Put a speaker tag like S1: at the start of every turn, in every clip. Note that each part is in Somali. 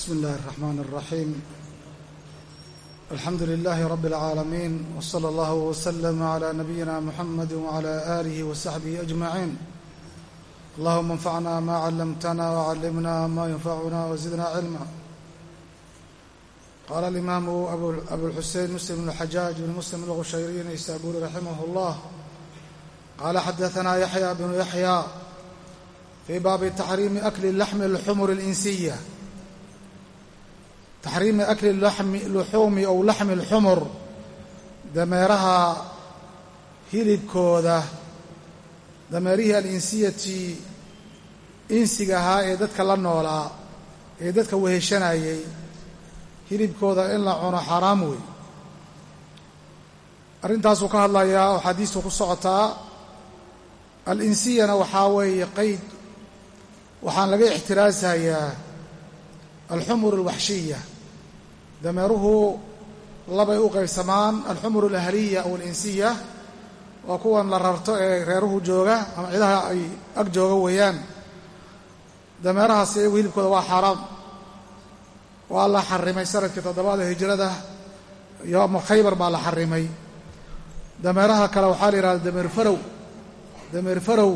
S1: بسم الله الرحمن الرحيم الحمد لله رب العالمين وصلى الله وسلم على نبينا محمد وعلى آله وصحبه أجمعين اللهم انفعنا ما علمتنا وعلمنا ما ينفعنا وزدنا علما قال الإمام أبو الحسين مسلم بن الحجاج بن مسلم الغشيري نيسابوري رحمه الله قال حدثنا يحيى بن يحيى في baabi taxriimi akli laxmi اlxumur اlinsiya taxriimi akli luxuumi ow laxmi اlxumur dameeraha hilibkooda dameerihii alinsiyati insiga ahaa ee dadka la noolaa ee dadka weheshanayay hilibkooda in la cuno xaaraam wey. Arrintaasuu ka hadlayaa oo xadiistu ku socotaa alinsiyana waxaa weeye qayd waxaan laga ixtiraasayaa alxumur alwaxshiya dameeruhu labay u qaybsamaan alxumur alahliya aw alinsiya waa kuwan la rarto ee reeruhu jooga ama cidaha ay ag jooga weeyaan. Dameerahaasi iyagu hilibkooda waa xaaraam waa la xarimay sannadkii toddobaada hijrada yooma khaybar baa la xarimay dameeraha kale waxaa la yidhahda dameer farow dameer farow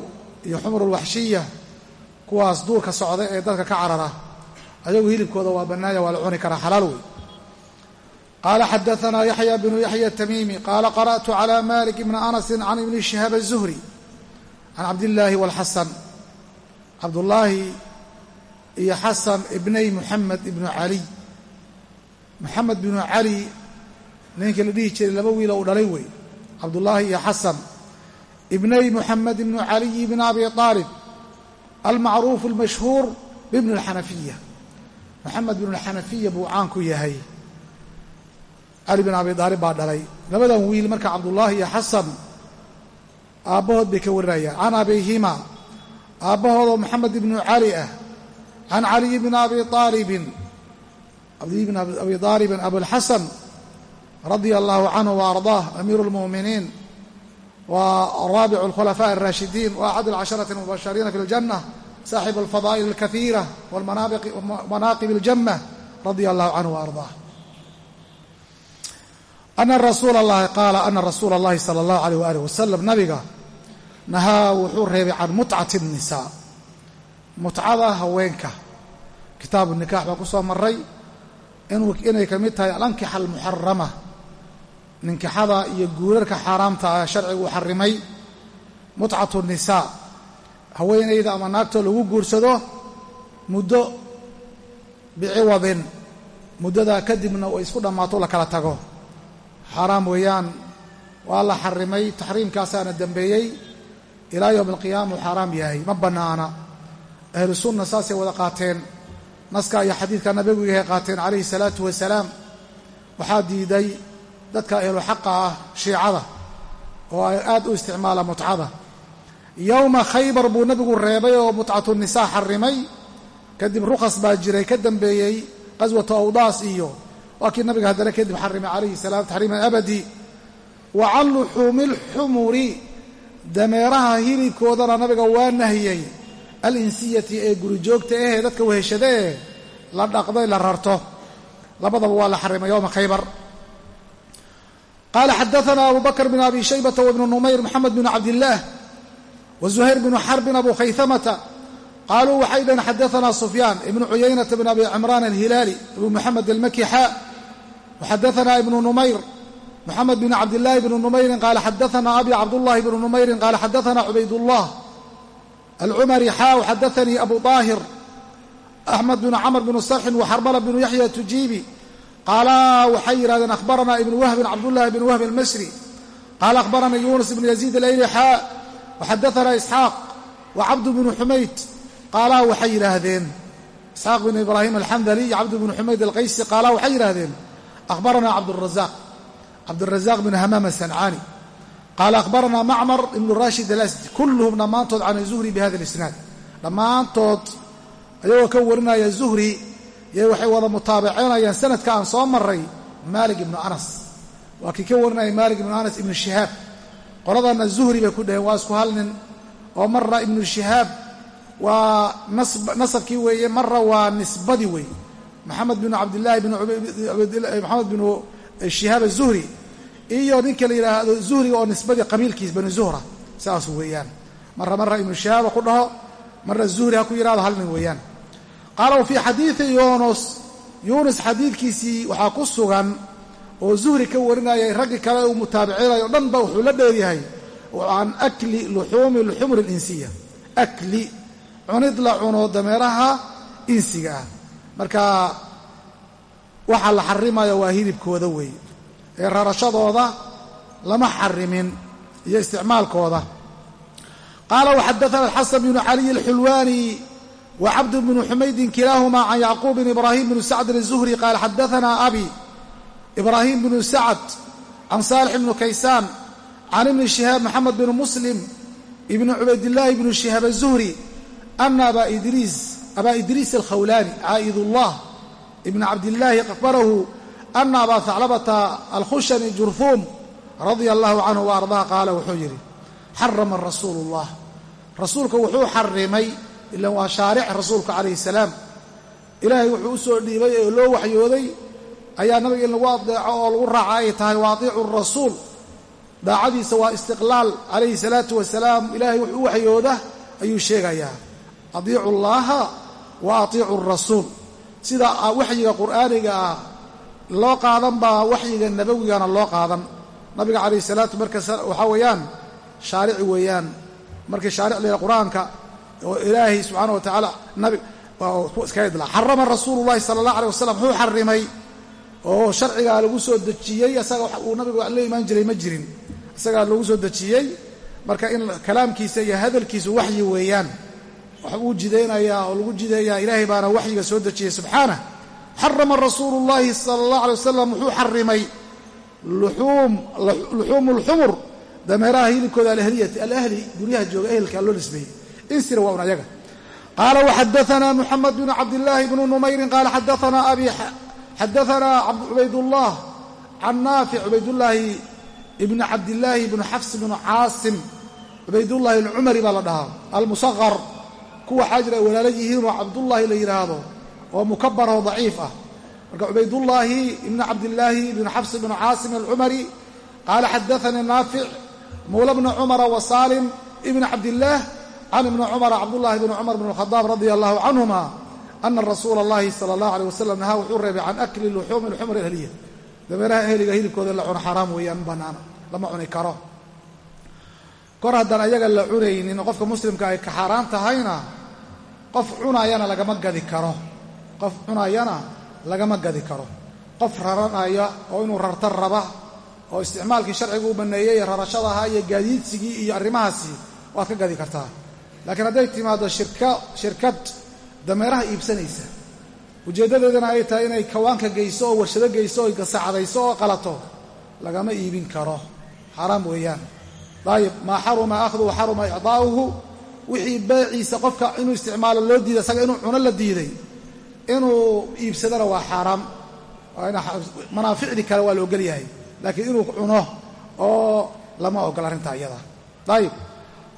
S1: iyo xumur alwaxshiya kuwaas duurka socda ee dadka ka carara. Ayagu hilibkooda waa bannaaya waa la cuni karaa xalaal wey qaala xadaanaa yaxya bnu yaxya tamiimi qaala qara'tu calى malik bni anasi can ibni shihaab الzuhri can cabdillaahi wاlxasan cabdullaahi iyo xasan ibnay muxamed ibnu caliy muxamed binu cali ninkii la dhihi jiray laba wiilo uu dhalay wey cabdullaahi iyo xasan ibnay muxamed ibnu caliy bn abi aalib almacruuf almashhuur bibni alxanafiya moxamed binu alxanafiya buu caan ku yahay cali bin abi daalib baa dhalay labadan wiil marka cabdullaahi iyo xasan aabbahood bay ka warinayaan can abiihima aabbahoodoo moxamed ibnu cali ah can caliyi bni abi aalibin caliy bn abi aalibin abulxasan radia allahu canhu wa ardaah amiiru lmu'miniin ورابع الخلفاء الراشدين وأحد العشرة المبشرين في الجنة صاحب الفضائل الكثيرة والمناقب الجمة رضي الله عنه وأرضاه ana rasuula allahi qaala ana rasuula allahi sala allahu alayh waalih wasalam nabiga nahaa wuxuu reebay can mutcati nisaa mutcada haweenka. Kitaabu nikaax baa ku soo maray inay ka mid tahay alankixa almuxarama ninkixada iyo guurarka xaaraamta ah sharcigu u xarimay mutcatu nisaa haweenayda ama naagta lagu guursado muddo biciwadin muddadaa kadibna way isku dhammaato la kala tago xaaraam weeyaan. Waa la xarimay taxriimkaasaana dembeeyey ilaa yowmi alqiyaama uu xaaraam yahay. Ma bannaana ahlu sunna saasay wada qaateen. Naska iyo xadiidka nabigu yahay qaateen calayhi salaatu wasalaam. Waxaa diiday dadka ehlu xaqa ah shiicada oo ay aad u isticmaala mutcada. Yowma khaybar buu nebigu reebay oo mutcatu nisaa xarimay. Kadib rukhas baa jiray ka dambeeyey qaswatu awdaas iyo waa kii nabiga haddana kadib xarimay calayhi salaam taxriiman abadi. Wa can luxuumi alxumuri dameeraha hilibkoodana nabiga waa nahiyey alinsiyati ee guri joogta ahee dadka weheshada ee la dhaqday la rarto. Labadaba waa la xarimay yowma khaybar. Qala xadaana abu bakr bn abi shaybata wbnu numayr mxamed bn cabdillaah wazuhayr bnu xarbin abu khayhamata qaaluu waxay dhaheen xadaana sufyaan ibnu cuyaynata bn abi cimraan alhilaali abu almaki xaa waxadaana ibnu numayr muxamed bn cabdillaahi bni numayrin qaala xadaana abi cabdullahi bni numayrin qaala xadaana cubaydullah alcumari xaa xadaanii abu daahir axmed bn camr bn sarxin waxarbala bnu yaxya tujiibi qaala waxay yidhahdeen akhbaranaa ibnu wahbin cabdullahi bn wahb almasri qaala akhbaranii yuunus ibnu yaziid alayli xaa waxadaanaa isxaaq wa cabdu bnu xumayd qaalaha waxay yidhaahdeen isxaaq bn ibraahim alxandali iyo cabdu bnu xumayd alqaysi qaalaha waxay yidhaahdeen akhbaranaa cabdurazaq cabdurazaq bn hamaam asancaani qaala akhbaranaa macmar ibnu rashid alasdi kulluhum dhammaantood can zuhri bi hada alisnaad dhammaantood ayagoo ka warinaya zuhri yay waxay wada mutaabaceynayaan sanadka aan soo maray maalik ibnu anas waa kii ka warinaya maalik ibnu anas ibnu shihaab qoladana zuhri bay ku dhaheen waa isku hal nin oo marna ibnu shihaab waa nasabkii weeye marra waa nisbadii weeye maxamed binu cabdillahi maxamed binu shihaab azuhri iyo ninka la yidhaahdo zuhriga oo nisbadii qabiilkiis bani zuhra. Saas weeyaan. Marra marra ibnu shihaaba ku dhaho marra zuhri ha ku yidhahdo hal nin weeyaan. Qaala wa fii xadiidi yunus yuunus xadiidkiisii waxaa ku sugan oo zuhri ka warinayay raggii kale uu mutaabicinayo o dhan ba wuxuu la dheeryahay can akli luxuumi luxumri linsiya. Akli cunid la cuno dameeraha insiga ah marka waxaa la xarimaya waa hilibkooda weeye ee rarashadooda lama xarimin iyo isticmaalkooda qaala waxadaana alxasan bnu caliy alxulwaani wa cabd bnu xumaydin kilaahuma can yacquub bn ibraahim bn sacdin الzuhri qaala xadaana abi ibraahim bnu sacd can saalix bnu kaysaan can ibni shihaab maxamed bn muslim ibni cubaydillaahi bnu shihaab aلzuhri ana abaa idriis abaa idriis alkhawlaani caa'idullah ibn cabdillaahi akhbarahu ana abaa haclabata alkhushani jurhuum radia allahu canhu wa ardaa qaala wuxuu yidhi xarama rasuulu ullah rasuulka wuxuu xarimay ilan waa shaaric rasuulka calayhi salaam ilaahay wuxuu u soo dhiibay ee loo waxyooday ayaa nabiga in lagu adeeco oo lagu raaca ay tahay wa atiicu rasuul daacadiisa waa istiqlaal calayhi salaatu wasalaam ilaahay wuxuu u waxyooda ayuu sheegayaa adiicu llaaha wa atiicu rasuul sida waxyiga qur'aaniga ah loo qaadan baa waxyiga nabawigana loo qaadan nabiga calayhi salaatu marka waxaa weeyaan shaarici weeyaan markii shaaric leeyahay qur'aanka oo ilaahay subxaana wa tacaala nabi iskaga idlaa xarama rasuulu llahi sala allah alay wasalam wuxuu xarimay oo sharcigaa lagu soo dejiyey isaga wax uu nabigu la imaan jiray ma jirin isagaa lagu soo dejiyey marka in kalaamkiisa iyo hadalkiisu waxyi weeyaan wax uu jidaynayaa oo lagu jideeyaa ilaahay baana waxyiga soo dejiyey subxaanah xarama rasuulu llahi sala allah alay wasalam wuxuu xarimay luxuumu lxumur dameeraha hilibkooda alahliyati alahli guryaha jooga ehelka loo nisbeeyey insira waa un ayaga. Qaala waxadaana muxamed bnu cabdillaahi bnu numayrin qaala xadaana abi xadaana cubaydullah can naafic cubaydullaahi ibni cabdillaahi ibnu xafs bnu caasim cubaydullaahi alcumari baa la dhahaa almusaqar kuwa xaajir ay walaala yihiinoo cabdullaahi la yidhaahdo oo mukabaroo daciif ah. Marka cubaydullaahi ibni cabdillaahi ibni xafs bnu caasim alcumari qaala xadaanii naafic mawla bna cumara wa saalim ibni cabdillaah can ibni cumara cabdullahi bni cumar bn khadaab radia allahu canhuma ana rasuula allahi sala allahu aleyh wasalam nahaa wuxuu reebay can akli luxuumi lxumr ahliya. Dameeraha ehliga hilibkooda la cuno xaraam weeyaan banaana lama cuni karo. Kor haddaan ayaga la cunaynin qofka muslimka ay ka xaaraan tahayna qof cunayana lagama gadi karo. Qof cunayana lagama gadi karo. Qof raranaya oo inuu rarta raba oo isticmaalkii sharcigu u banneeyey rarashadaha iyo gaadiidsigii iyo arrimahaasi waad ka gadi kartaa. Laakiin hadday timaado shirka shirkad dameeraha iibsanaysa ujeeddadeedana ay tahay inay kawaanka geyso oo warshado geyso oo gasaacdayso oo qalato lagama iibin karo. Xaaraam weeyaan. Dayib maa xaruma akhduhu xaruma icdaa'uhu wixii beeciisa qofka inuu isticmaalo loo diiday isaga inuu cuno la diiday inuu iibsadana waa xaaraam. Manaaficdii kale waa la ogol yahay laakiin inuu cuno oo lama ogol arrintaa iyada. Ayib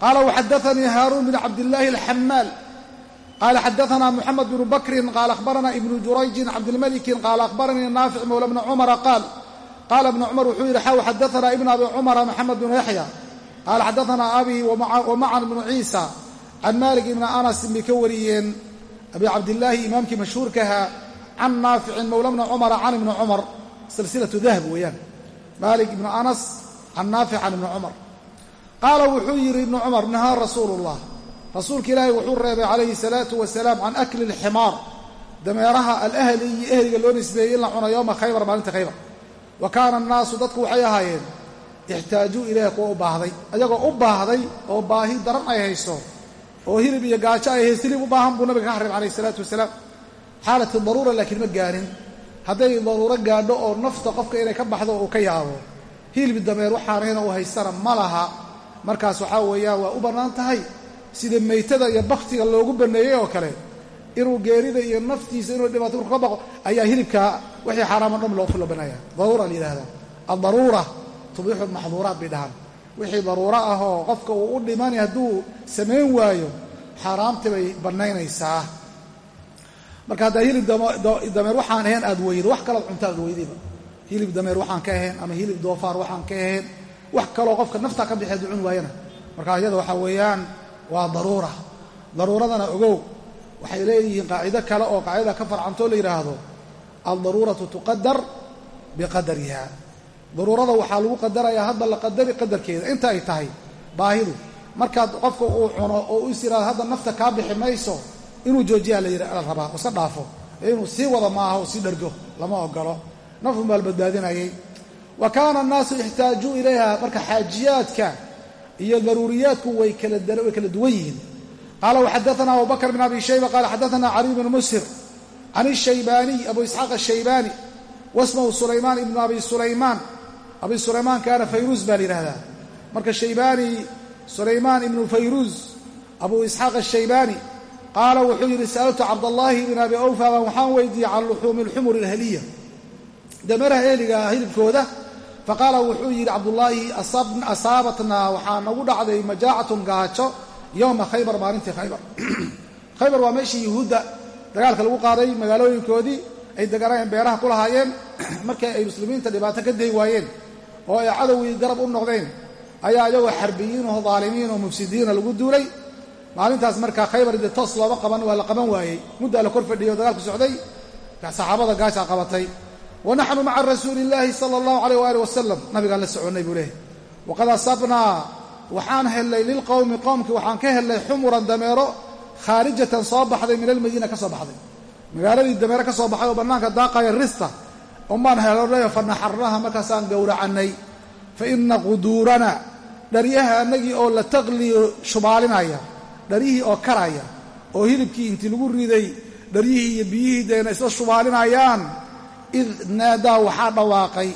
S1: qaala waxadaanii haaruun bn cabdillaahi alxamaal qaala xadaana muxamed bnu bakrin qaala akhbarana ibnu jurayjin cabdilmalikin qaala akhbaranii naafic mowla bni cumara qaal. Qaala ibnu cumar wuxuu yidhi xaw xadaana ibn abi cumara maxamed bnu yaxya qaala xadaana abi wamacan bnu ciisa can malik ibni anas bay ka wariyeen abi cabdillaahi imaamkii mashhuurkaha can naaficin mowla bni cumara can ibni cumar silsilatu dahab weeyaan malik ibnu anas can naafic can ibni cumar qaala wuxuu yidhi ibnu cumar nahaa rasuulu llah rasuulka ilaahay wuxuu reebay calayhi salaatu wasalaam can akli alximaar dameeraha alahli iyo ehliga loo nisbeeyey in la cuno yowma khaybar maalinta khaybar wa kaana annaasu dadku waxay ahaayeen ixtaajuu ilayha kuwa u baahday ayagoo u baahday oo baahi daran ay hayso oo hilib iyo gaajo ay hayso hilib u baahan buu nabiga ka xarrim calayhi salaatu wasalaam xaalatu daruura laakiin ma gaarin hadday daruuro gaadho oo nafta qofka inay ka baxdo uu ka yaabo hilib dameer waxaanayna uu haystana ma laha markaas waxaa weeyaan waa u bannaan tahay sida meytada iyo baktiga loogu banneeyey oo kale inuu geerida iyo naftiisa inuu dhibaato ka baqo ayaa hilibka wixii xaaraamo dham loo bannaaya daruura la yidhahdaa addaruura tubiixu maxduuraat bay dhahaan. Wixii daruuro ah oo qofka uu u dhimani hadduu samayn waayo xaaraamtii bay bannaynaysaa. Marka haddaa hilib dameer waxaan ahayn aad weydo. Wax kalood cunta aad weydayba hilib dameer waxaan ka ahayn ama hilib doofaar waxaan ka ahayn. Wax kaloo qofka naftaa ka bixeed u cun waayana. Marka iyada waxaa weeyaan waa daruura. Daruuradana ogow waxay leeyihiin qaacido kale oo qaacidada ka farcantoo la yidhaahdo aldaruuratu tuqadar biqadariha daruurada waxaa lagu qadarayaa hadda la qadari qadarkeeda. Inta ay tahay baahidu. Markaad qofka uu cuno oo u is yidhahdo hadda nafta kaa bixi mayso inuu joojiyaa la rabaa iska dhaafo. Inuu sii wada maaha oo sii dhergo lama ogolo nafun baa badbaadinayay. Wa kaana annaasu ixtaajuu ilayha marka xaajiyaadka iyo daruuriyaadku way kala duwan yihiin. Qaala waxadaana abu bakr bn abi shayba qaala xadaana cali bn mushir can ishaybaaniy abu isxaaq ashaybaani wasmahu sulaymaan ibnu abi sulaymaan abi sulaymaan kaana fayruuz baa la yidhahdaa marka shaybaani sulaymaan ibnu fayruuz abu isxaaq ashaybaani qaala wuxuu yidhi sa'altu cabdallaahi bn abi awfa baan waxaan weydiiyey can luxuumi alxumur alhaliya. Dameeraha eeliga hilibkooda faqaala wuxuu yidhi cabdullaahi asaabatnaa waxaa nagu dhacday majaacatun gaajo yowma khaybar maalintii khaybar. Khaybar waa meeshii yuhuudda dagaalka lagu qaaday magaalooyinkoodii ay deganayeen beeraha ku lahaayeen markii ay muslimiinta dhibaato ka day waayeen oo ay cadowgii garab u noqdeen ayaa iyagoo xarbiyiin oo daalimiin oo mufsidiina lagu duulay. Maalintaas markaa khaybar dee toos looma qaban waa la qaban waayey. Muddaa la kor fadhiyay oo dagaalku socday. Saxaabada gaashaa qabatay. Wa naxnu maca rasuuli illaahi sala allahu alayh waali wasalam nabigaan la soconnay buu leehay waqad asabnaa waxaan hellay lilqowmi qowmkii waxaan ka hellay xumuran dameero khaarijatan soo baxday min almadiina ka soo baxday. Magaaladii dameero ka soo baxay oo bannaanka daaqaya rista helolaya fa naxarnaha markaasaan gowracannay fa ina quduurana dharyaha annagii oo la taqliyo shubaalinaya dharyihii oo karaya oo hilibkii intii lagu riday dharyihii iyo biyihii deena isla shubaalinayaan id naadaa waxaa dhawaaqay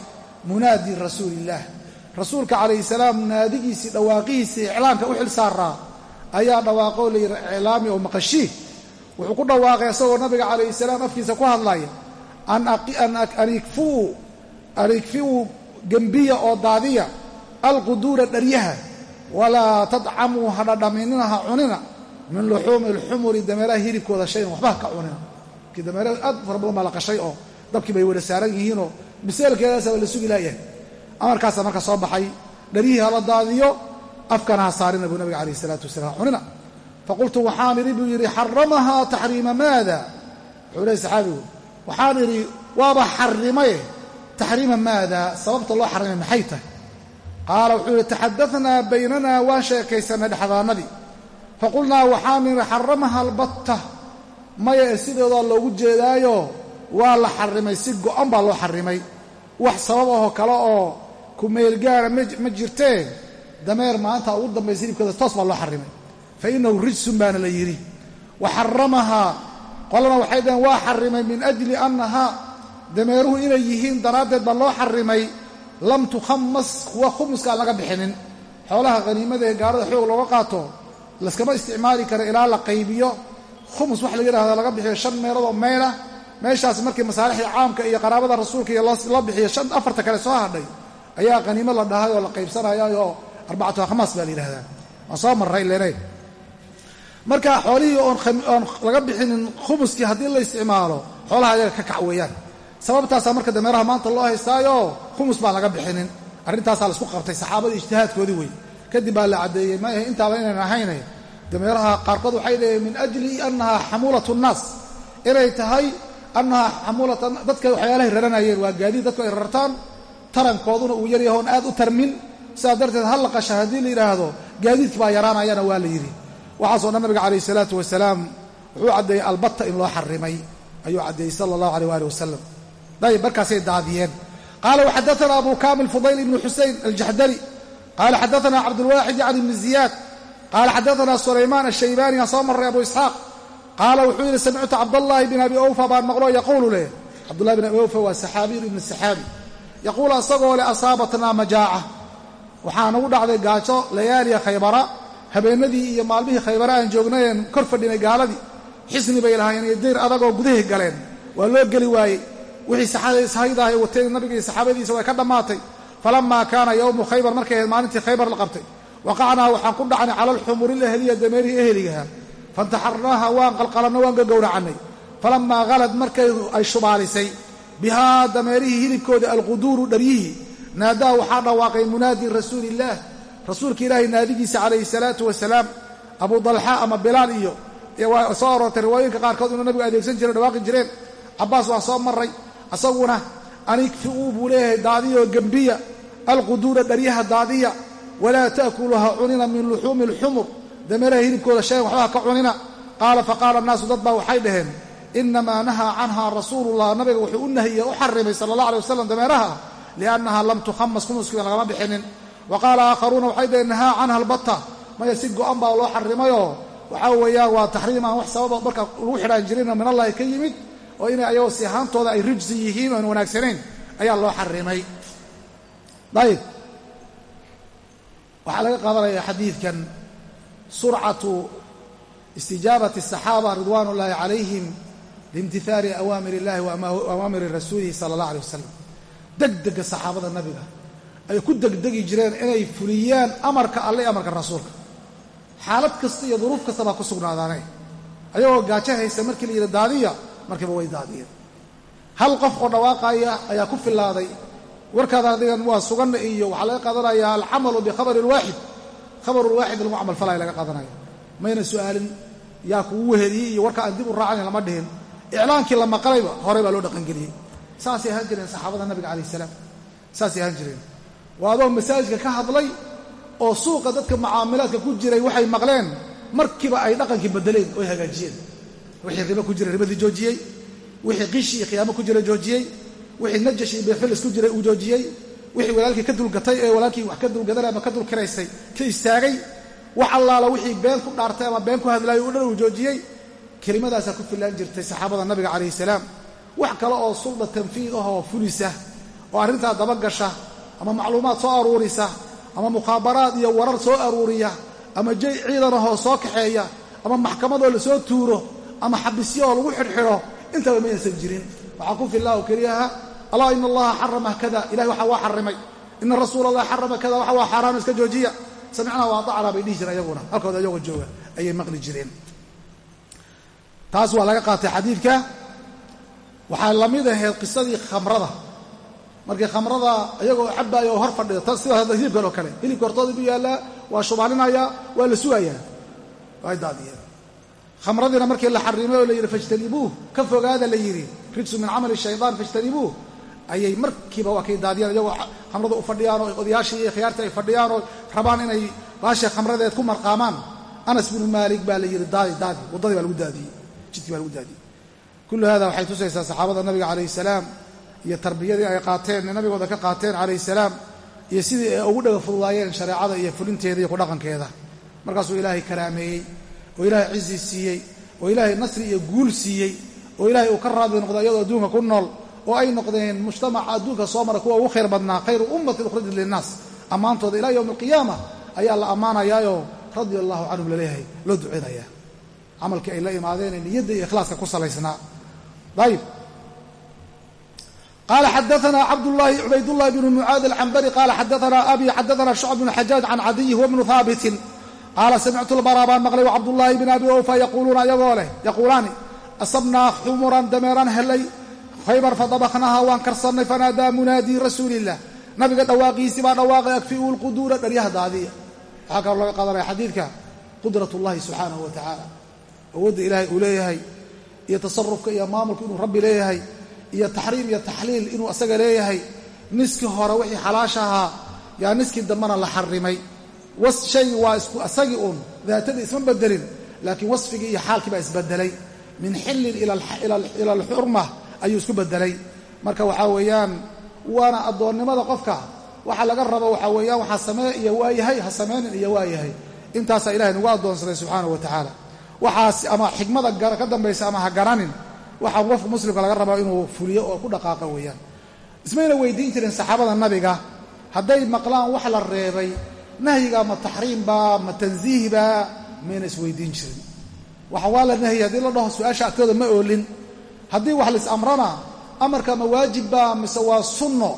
S1: munaadi rasuuliillaah rasuulka calayhi salaam naadigiisii dhawaaqihiisii iclaamka u xil saaraa ayaa dhawaaqoo layidhi iclaami oo maqashii? Wuxuu ku dhawaaqay isagoo nabiga calayhi salaam afkiisa ku hadlaya an ikfi'uu gembiya oo daadiya alquduura dharyaha walaa tadcamuu hadhadhaminina ha cunina min luxuumi alxumuri dameeraha hilibkooda shayan waxba ha ka cunina. Dameeraha aad fara badan baa la qashay oo dabkii bay wada saaran yihiinoo biseelkeedaasa waa la sugi laayahay amarkaasa marka soo baxay dharyihii hala daadiyo afkana ha saarina buu nabiga calayh isalaatu wasalaam cunina. Faqultu waxaan idhi buu yidhi xaramahaa taxriima maada? Wuxuu lehy saxaabigu waxaan idhi waaba xarimaye taxriima maada? Sababta loo xarimay maxay tahay? Qaala wuxuu yidhi taxadahnaa baynana waan sheekaysanay dhexdaannadii. Faqulnaa waxaan idhi xaramaha albatta. Maya ee sidoodaa loogu jeedaayo waa la xarimay si go'an baa loo xarimay wax sabab ahoo kale oo kumeelgaara ma jirtee? Dameer maanta ugu dambaysa hilibkooda toos baa loo xarimay fa innahu rijsun baana la yidhi. Wa xaramahaa qolana waxay dhaheen waa xarimay min ajli annahaa. Dameeruhu inay yihiin daraaddeed baa loo xarimay lam tukhamas kuwa khumuska aan laga bixinin. Xoolaha khaniimada ee gaarada xoog looga qaato laskama isticmaali karo ilaa la qaybiyo. Khumus wax la yidhahda laga bixiyo shan meelood oo meylah meeshaas markii masaalixda caamka iyo qaraabada rasuulka iyo loo bixiyo shan afarta kale soo hadhay ayaa qaniimo la dhahay oo la qaybsanayayoo arbacatu akhmaas baa la yidhahdaa waan soo marray lenay marka xoolihii oon laga bixinin khumuskii haddii la isticmaalo xoolaha ayaga ka kac weeyaan. Sababtaasaa marka dameeraha maanta loo haystaayo khumus baan laga bixinin. Arrintaasaa la isku qabtay saxaabada ijtihaadkoodii wey kadib baa la caddeeyey ma ahe intaaba inaynan ahayne dameeraha qaarkood waxay leeyihiin min ajli annahaa xamuulatu nnaas inay tahay annahaa xamuulatan dadka waxyaalahay raranayeen waa gaadiid dadku ay rartaan tarankooduna uu yaryahoon aad u tarmin. Sidaa darteed hal la qasha haddii la yidhaahdo gaadiidki baa yaraanayana waa la yidhi waxaasoo dhan nabiga calayh isalaatu wasalaam wuxuu caddeeyey albatta in loo xarimay ayuu caddeeyey sala allahu aleyh waali wasalam dayib markaasay daadiyeen. Qaala waxadaana abu kamil fudayl ibnu xusein aljaxdari qaala xadaana cabdulwaaxid can ibni ziyaad. Qaala xadaana sulaymaan ashaybaani aan soo marray abu isxaaq. Qaala wuxuu yidhi samictu cabdallaahi bin abi awfa baan maqlo yaquulu leh. Cabdullahi bin abi awfa waa saxaabiyun ibnu saxaabi. Yaquulu asagoo leh asaabatnaa majaaca. Waxaa nagu dhacday gaajo layaaliya khaybara habeenadii iyo maalmihii khaybara aan joognayeen kor fadhinay gaaladii. Xisni bay lahaayeen iyo deyr adagoo gudahay galeen. Waa loo geli waayey. Wixii sahaydahay wateen nabiga iyo saxaabadiisa way ka dhammaatay. Falammaa kaana yowmu khaybar markay ahayd maalintii khaybar la qabtay. Waqacnaa waxaan ku dhacnay cala alxumuri lahliya dameerihii eheligaha fantaxarnaaha waan qalqalanno waan gagowracannay falammaa halad markay ay shubaalisay bihaa dameerihii hilibkooda alquduuru dharyihii naadaa waxaa dhawaaqay munaadi rasuuliillaah rasuulka ilaahay naadigiisa calayhi salaatu wasalaam abu dalxa ama bilaal iyo waa soo aroortay riwaayooyinka qaarkood inuu nabigu adeegsan jire dhawaaqi jireen. Cabbaas waa soo maray asaguna anikfi'uu buu leeyahay daadiyoo gembiya alquduura dharyaha daadiya walaa ta'kuluha cunina min luxuumi alxumur dameeraha hilibkooda shayan waxbaha ka cunina. Qaala faqaala annaasu dad baa waxay dhaheen inamaa nahaa canha rasuulullah. Nabiga wuxuu u nahiyey u xarimay sala allah alay wasalam dameeraha liannaha lam tukhamas khumuskiiba lagama bixinin wa aakharuuna waxay dhaheen nahaa canha albatta maya si go'an baa loo xarimayoo waxaa weeyaan waa taxriim aan wax sababa marka lagu xidhaan jirinoo min allahi ka yimid oo inay ayagoo si ahaantooda ay rijsi yihiin oan wanaagsanayn ayaa loo xarimay ayib waxaa laga qaadanaya xadiidkan surcatu istijaabati asaxaaba ridwaan ullaahi calayhim liimtihaali awaamir illahi wa awaamiri rasuulihi sala allah alay wasalam degdega saxaabada nabiga ay ku degdegi jireen inay fuliyaan amarka alle amarka rasuulka. Xaalad kasta iyo duruuf kasta baa ku sugnaadaanay ayagoo gaajo haysa markii la yidhi daadiya markiiba way daadiyeen. Hal qof oo dhawaaqaya ayaa ku filaaday warkaada adigan waa suganna iyo waxaa laga qaadanayaa alcamalu bikhabari lwaaxid khabaru lwaaxid lagu camalfalaya laga qaadanaya. Mayna su'aalin yaa kugu weheliyey iyo warka aan dib u raacanayn lama dhihin. Iclaankii la maqalayba horey baa loo dhaqangeliyey saasay ahaan jireen saxaabada nabiga calayh salaam. Saasay ahaan jireen waa adoo masaajidka ka hadlay oo suuqa dadka mucaamilaadka ku jiray waxay maqleen markiiba ay dhaqankii bedeleen oy hagaajiyeen. Wixii ribo ku jiray ribadii joojiyey. Wixii qishi iyo khiyaamo ku jira joojiyey. Wixii najash iyo beefilis ku jiray uu joojiyey. Wixii walaalkii ka dulgatay ee walaalkii wax ka dulgadanay ama ka dulkiraystay ka istaagay. Wax allaala wixii been ku dhaartay ama been ku hadlaayay u dhan uu joojiyey. Kelimadaasaa ku fillaan jirtay saxaabada nabiga calayhi salaam. Wax kale oo sulda tanfiid ah oo fulisa oo arrintaa dabagasha ama macluumaad soo aruurisa ama mukhaabaraad iyo warar soo aruuriya ama jay ciidanahoo soo kaxeeya ama maxkamadoo la soo tuuro ama xabisyo oo lagu xidhxidho intaba mayaysan jirin. Waxaa ku filla oo keliyaha allah ina allaha xarama kada ilahay waxa waa xarimay ina rasuula allah xarama kada waxa waa xaaraano iska joojiya. Samicnaa wa atacnaa bay dhihi jireen ayaguna halkooda ayagoo jooga ayay maqli jireen. Taas waa laga qaatay xadiidka. Waxaa la mid ahayd qisadii khamrada markii khamrada iyagoo cabbaaya oo hor fadhida ta sida hadda hilibkan oo kale. Hilibka hortooda buu yaallaa waa shubaalinayaa waa la sugayaa. Waa daadiyeen. Khamradiina markii la xarimay oo la yidhi fajtanibuuh ka fogaada la yidhi rijsu min camali shaydaan fajtanibuuh. Ayay markiiba waa kay daadiyaan iyagoo khamrada u fadhiyaan oo odayaashii iyo khiyaartii ay fadhiyaan oo rabaan inay baasha khamradeed ku marqaamaan. Anas binu maalik baa la yidhi daadi daadi. Waddadii baa lagu daadiyey. Jidkii baa lagu daadiyey. Kullu hada waxay tusaysaa saxaabada nabiga calayhi salaam iyo tarbiyadii ay qaateen nabigooda ka qaateen calayhi salaam iyo sidii ay ugu dhaga fududaayeen shareecada iyo fulinteeda iyo kudhaqankeeda. Markaasuu ilaahay karaameeyey oo ilaahay cizi siiyey oo ilaahay nasri iyo guul siiyey oo ilaahay uu ka raadi noqday iyadoo adduunka ku nool oo ay noqdeen mujtamaca adduunka soo mara kuwa ugu khayr badnaa khayru ummatin ukhrijat linnaas. Ammaantooda ilaa yowmi alqiyaama ayaa la ammaanayaayoo radia allahu canhum la leeyahay loo duceynayaa camalkii ay la imaadeen ee niyadda iyo ikhlaaska ku salaysnaa. Ayib qala xadaana cabdulahi cubaydاllahi bn mucaad alcambari qala xadaana abi xadaana shucb bn xajaaj can cadiyi huwa bnu haabitin qaala samictu lbara baan maqlay wcabdullaahi bn abi awfa yaquuluuna iyagoo leh yaquulaani asabnaa xumuran dameeraan helay khaybar fadabaknaha waan karsannay fanaadaa munaadii rasuuli illah nabiga dhawaaqiisii baa dhawaaqay akfi'uu lquduura dharyaha daadiya waxaa kaloo laga qaadanaya xadiidka qudrat ullahi subxaanahu wa tacaala awoodda ilaahay uu leeyahay iyo tasarufka iyo maamulka inuu rabbi leeyahay iyo taxriim iyo taxliil inuu asaga leeyahay niskii hore wixii xalaasha ahaa yaa niskii dambena la xarimay shay waa isku asagii uun daatadii isma bedelin laakiin wasfigii iyo xaalkii baa isbedelay min xillin ila alxurma ayuu isku bedelay marka waxaa weeyaan waana addoonnimada qofka waxa laga rabo waxaa weeyaan waxaa samee iyo waayahay ha samaynin iyo waayahay intaasaa ilahay nagu addoonsaday subxaanahu wa tacaala. Waxaas ama xikmada ka dambaysa ama ha garanin waxaa qofka muslimka laga rabaa inuu fuliyo oo ku dhaqaaqa weeyaan. Ismayna weydiin jirin saxaabada nabiga hadday maqlaan wax la reebay nahyiga ma taxriimbaa ma tansiihbaa mayna isweydiin jirin. Waxa waa la nahyi haddii la dhaho su'aasha agtooda ma oolin. Haddii wax lais amrana amarka ma waajibbaa mise waa sunno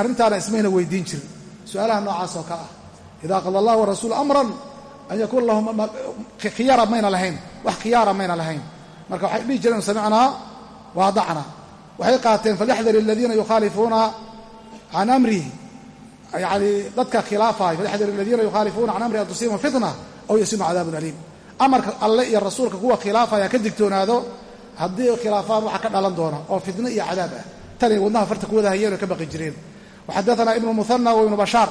S1: arrintaana ismayna weydiin jirin. Su'aalaha noocaas oo kale ah idaa qada allah warasuulu amran an yakuuna lahum khiyaara mayna lahayn wax khiyaara mayna lahayn marka waxay dhihi jireen samicnaa waadacna waxay qaateen falyaxdar aladiina yukhaalifuuna can amrihi. Yani dadka khilaafaya falyaxdar aladiina yukhaalifuuna can amrihi an fitna aw yasimu cadaabun aliim. Amarka alle iyo rasuulka kuwa khilaafaya ka digtoonaado haddii khilaafaan waxa ka dhalan doona oo fitno iyo cadaab ah. Tanay wadnaha farta ku wada hayeen oo ka baqi jireen. Waxadaana ibnu muhana wa ibnu bashaar.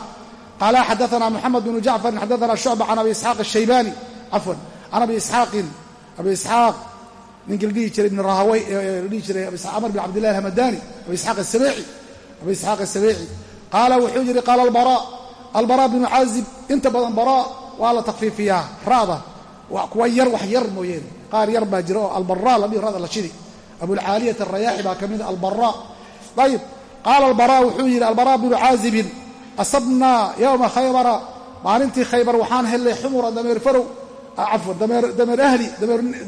S1: Qaala xadaana moxamed bnu jacfarin xadaana shucba can abi isxaaq ashaybani cafwan can abi isxaaqin. Abi ninkii la dhihi jiray ibn rahawey la dhihi jiray amar bin cabdillahi alhamadani abi isxaaq asabeeci abi isxaaq asabeeci qaala wuxuu yidhi qaala albara albara bnu caazib inta badan bara waa la takfiifiyaa. Ra'da kuwa yar wax yar mooyeene qaar yar baa jira oo albara la dhihi ra'da la shidi. Abulcaaliyat arayaaxi baa ka mida albara. Ayib qaala albara wuxuu yidhi albara bnu caazibin asabnaa yowma khaybara. Maalintii khaybar waxaan hellay xumura dameer farow cafwan dameer ahli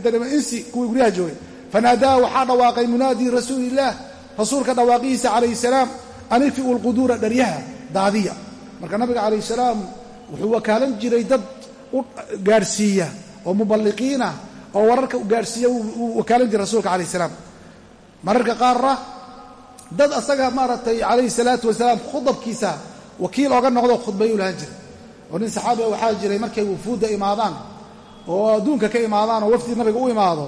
S1: dameer insi kuwii guryaha joogay fanaadaa waxaa dhawaaqay munaadii rasuulillaah rasuulka dhawaaqihiisa calayhi salaam an irfi'u lquduura dharyaha daadiya marka nabiga calayhi salaam wuxuu wakaalan jiray dad u gaadhsiiya oo muballiqiinah oo wararka gaadhsiiya wuu wakaalan jiray rasuulka calayhi salaam mararka qaarna dad asaga maaragtay calayhi salaatu wasalaam khudabkiisa wakiil ooga noqdo khudbayu lahaan jiray oo nin saxaabiga waxaa jiray markay wufuudda imaadaan oo adduunka ka imaadaan oo wafdi nabiga u imaado.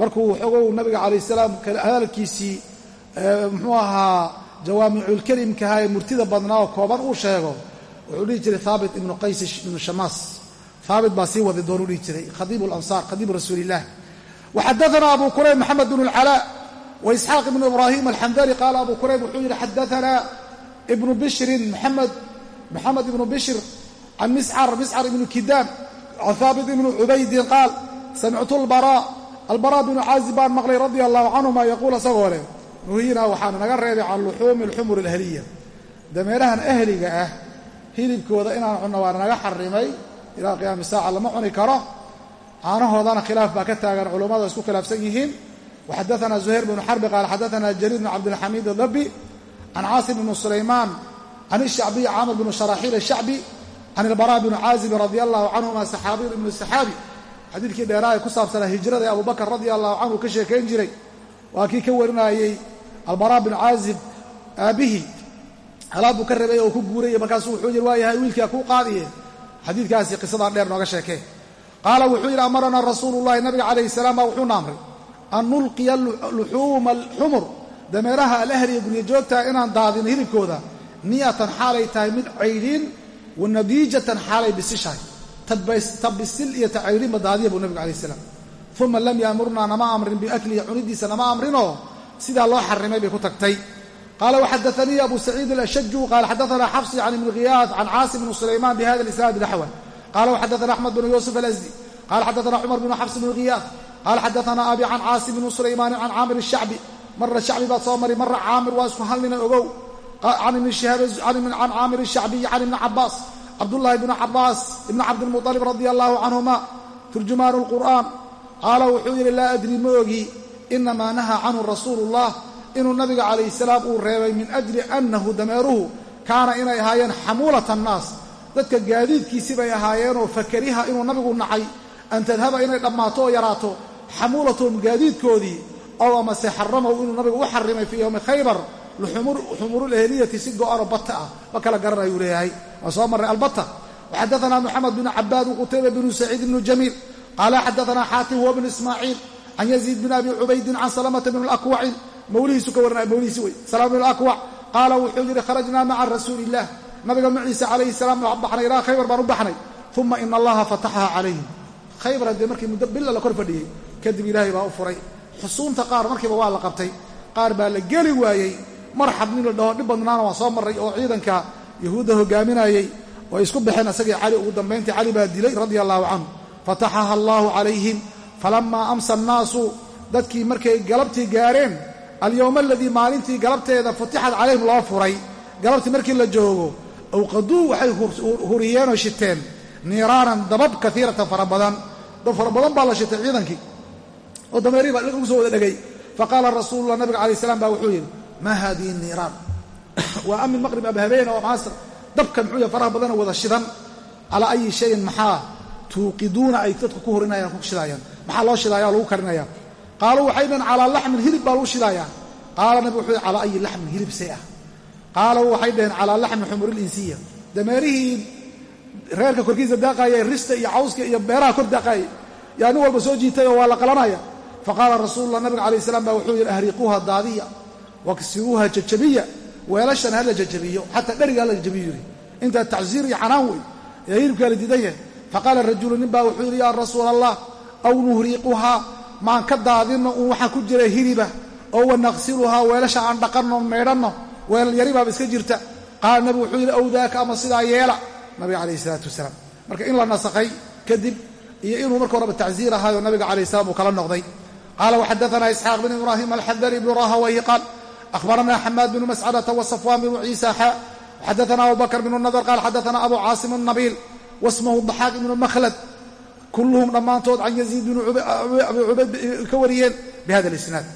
S1: Markuu xogow nabiga calayh salaam hadalkiisii muxuu ahaa jawaamiculkelimkaha ee murtida badnaa oo kooban uu sheego wuxuu dhihi jiray haabit ibnu qays ibnu shamaas haabit baa sii wadi doonuu dhihi jiray khadiibu lansaar khadiibu rasuuliillah waxadaana abu kurayb maxamed bnu lcalaa wa isxaaq ibnu ibraahim alxandali qaala abu kurayb wuxuu yidhi xadaana ibnu bishrin maxamed maxamed ibnu bishr can miscar miscar ibnu kidaan can haabit ibnu cubaydin qaal samictu albara albara bnu caazib baan maqlay radia allahu canhuma yaquul isagoo leh nuhiina waxaana naga reebay can luxuumi alxumur alahliya. Dameerahan ahliga ah hilibkooda inaan cunno waana naga xarimay ilaa qiyaami saaca lama cuni karo. Caanahoodana khilaaf baa ka taagan culummadu isku khilaafsan yihiin. Waxadaana zuhayr bnu xarbi qaal xadaana jariir bn cabdilxamiid adabi can caasim bnu sulaymaan can ishacbiy caamir bnu sharaxiil ashacbi can ilbara bni caazibin radia allahu canhuma saxaabiyu ibnu saxaabi xadiidkii dheeraa ee ku saabsanaa hijrada ee abubakar radia allahu canhu ka sheekayn jiray. Waa kii ka warinayey albara bnu caazib aabbihii halaad buu ka rabay oo ku guurayy markaasuu wuxuu yidhi waa yahay wiilkaa kuu qaadiye. Xadiidkaasi qisadaa dheer nooga sheekee. Qaala wuxuu yidhi amaranaa rasuulu llahi nabiga calayhi salaam baa wuxuuna amray an nulqiya luxuuma alxumur dameeraha alahliya guryo joogtaa inaan daadino hilibkooda. Niyatan xaalay tahay mid caydhiin wa nadiijatan xaalay bisishahay. Tabisil iyo tacayrinba daadiya buu nabigu alayh salaam. Uma lam yaamurnaa nama amrin biaklihi cunidiisa nama amrinoo sidaa loo xarimay bay ku tagtay. Qaala waxadaanii abu saciid alashaju qaala xadaana xafsi can ibni khiyaad can caasim bni sulaymaan bihada isnaadi naxwa qala waxadaana axmed bnu yuusuf alasdi qala xadaana cumar bnu xafs bnu khiyaad qala xadaana abi can caasim bni sulaymaan can caamir shacbi mara shacbi baad soo mari mara caamir waa isku halnina ogow can caamir shacbiyi can ibni cabaas cabdullaahi bnu cabaas ibni cabdilmuطalib radia allahu canhuma turjumaanu lqur'aan qaala wuxuu yidhi laa adri ma ogi inamaa nahaa canhu rasuulu ullah inuu nabiga calayhi salaam uu reebay min ajli annahu dameeruhu kaana inay ahaayeen xamuulata annaas dadka gaadiidkiisii bay ahaayeenoo fakariha inuu nabigu nacay an tadhaba inay dhammaato oo yaraato xamuulatuhum gaadiidkoodii ow amase xaramahu inuu nabigu u xarimay fii yowmi khaybar xumuurulahliyati si go-anoo bata ah ma kala garanayuu leeyahay waa soo marray albata waxadaana moxamed bnu cabaad wqutayba bnu saciid bnu jamiil qaala xadaana xaatim huwa bnu ismaaciil can yaziid bn abi cubaydin can salamata bn lakwacin mawlihiisu ka waranaya mawlihiisi wey salama bn akwac qaala wuxuu yidhi kharajnaa maca rasuuli illah nabiga maciisa calayhi salaam baxnay ilaa khaybar baan u baxnay uma ina allaha fataxaha calayhim khaybar haddee markii muddo bila la kor fadhiyey kadib ilaahay baa u furay xusuunta qaar marxab nin la dhaho dhib badnaana waa soo marray oo ciidanka yahuudda hogaaminayey way isku baxeen isagii cali ugu dambayntii cali baa dilay radia allahu canhu. Fataxaha allaahu calayhim falamaa amsa annaasu dadkii markay galabtii gaareen alyowma aladii maalintii galabteeda futixad calayhim loo furay. Galabtii markii la joogo awqaduu waxay huriyeenoo shiteen niiraanan dabab kaiiratan fara badan. Dab fara badan baa la shitay ciidankii. Oo dameerii baa ugu soo wada dhegay. Faqaala rasuulullah nabiga alay slam baa wuxuu yidhi maa haadihi niiraan waa amin maqrib ab habeen oo maasr dabka muxuu yahay faraha badanoo wada shidan. Calaa ayi shayin maxaa tuuqiduuna ay dadku ku horinayaan ku shidaayaan maxaa loo shidaaya oo lagu karinaya qaaluu waxay dhaheen calaa laxmin hilib baa lagu shidayaa qaala nabigu wuxuu yihi calaa ayi laxmin hilib say ah. Qaaluu waxay dhaheen calaa laxmi xumuurilinsiya dameerihii reerka korkiisa daaqaaya rista iyo cawska iyo beeraha kor daaqaayay yaa nin walba soo jiitay oo waa la qalanaya. Faqaala rasuulullah nabiga calayh salaam baa wuxuu yidhi waksiruuha jajabiya weelashan hala jajabiyo. Xataa dheriga hala jajabiyo yidhi intaa tacsiir iyo canaan wey ee hilibkaa la diidan yahay. Faqaala rajulu nin baa wuxuu yidhi yaa rasuula allah aw nuhriquhaa maan ka daadinno uun waxaa ku jira hiliba oo wanaqsiluhaa weelasha aan dhaqanno maydhanno. Weelal yari iska jirta. Qaala nabigu wuxuu yidhi daaka ama sidaa yeela. Nabiga calayh isalaatu wasalaam. Marka in la nasakhay kadib iyo inuu marka horeba tacsiir ahaayo nabiga calayh salam uu kala noqday. Qaala waxadaana isxaaq bn ibraahim alxadari bnu rahawayhi qaal ahbarana xamaad bnu mascadata wasafwan bnu ciisa xa xadaana abubakr bnu nadr qaal xadaana abu caasim nabiil wasmahu daxaaq ibnu makhlad kulluhum dhammaantood can yaziid bn abi cubayd ka wariyeen bihada isnaad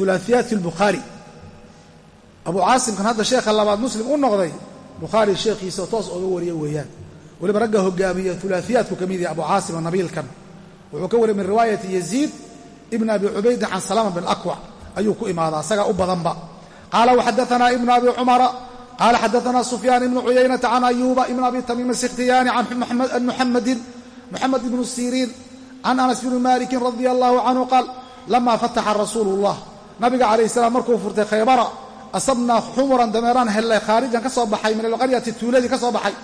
S1: ulaaiyaat lbukhaari abu caasimkan hadda sheekha labaad muslim u noqday bukhaari sheekhiisa toos oga wariya weeyaan weliba ragga hogaamiya ulaahiyaadku ka mid yahay abu caasim nabiilkan wuxuu ka wariyay min riwaayati yaziid ibn abi cubaydin can salama bin akwac ayuu ku imaadaa isagaa u badanba. Qaala waxadaana ibnu abi cumara. Qaala xadaana sufyaan ibnu cuyaynata can ayuuba ibn abi tamiim asikhtiyaani can muxamadin muxamed ibnu siriin can anas bni malikin radia allahu canhu qaal lama fataxa rasuulu llah nabiga calayh salaam markuu furtay khaybara asabnaa xumuran dameeraan hellay khaarijan ka soo baxay min alqaryati tuuladii ka soo baxay.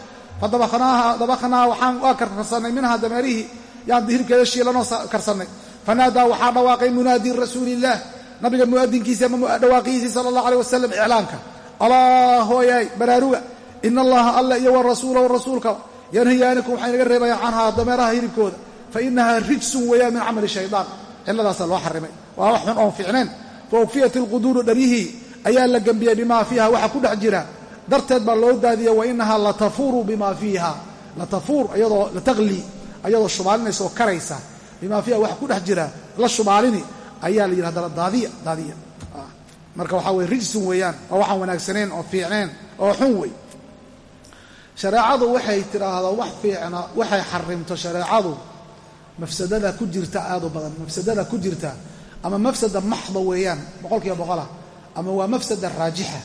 S1: Fadabakhnaaha waxaan waa karkarsannay minha dameerihii yaan hilibkeeda shiilanoo karsannay fanaadaa waxaa dhawaaqay munaadi rasuulillaah nabiga mu'adinkiisi ama dhawaaqihiisii sala allah aleh wasalam iclaanka. Alaa hooyaay baraaruga ina allaha alla iyo wa rasuulahu rasuulka. Yanhiyaanikum waxay naga reebayaan canhaa dameeraha hilibkooda. Fa inahaa rijsun weeyaan min camali shaydaan. Cilladaasaa loo xarimay. Waa wax xun oon fiicnayn. Fa ukfiyat ilquduuru dharyihii ayaa la gembiyey bimaa fiiha waxa ku dhex jira. Darteed baa loo daadiyey wa inahaa latafuuru bima fiiha. Latafuur ayadoo lataqli ayadoo shubaalinaysa oo karaysa. Bimaa fiiha waxa ku dhex jira. La shubaalini ayaa la yidhahdala daadiya daadiya. Marka waxaa weye rijsun weeyaan oo waxaan wanaagsanayn oo fiicnayn oo xun wey. Shareecadu waxay tidhaahdaa wax fiicna waxay xarimto shareecadu. Mafsadada ku jirta aad u badan mafsadada ku jirta ama mafsada maxda weeyaan boqolkiiba boqolah ama waa mafsada raajixa.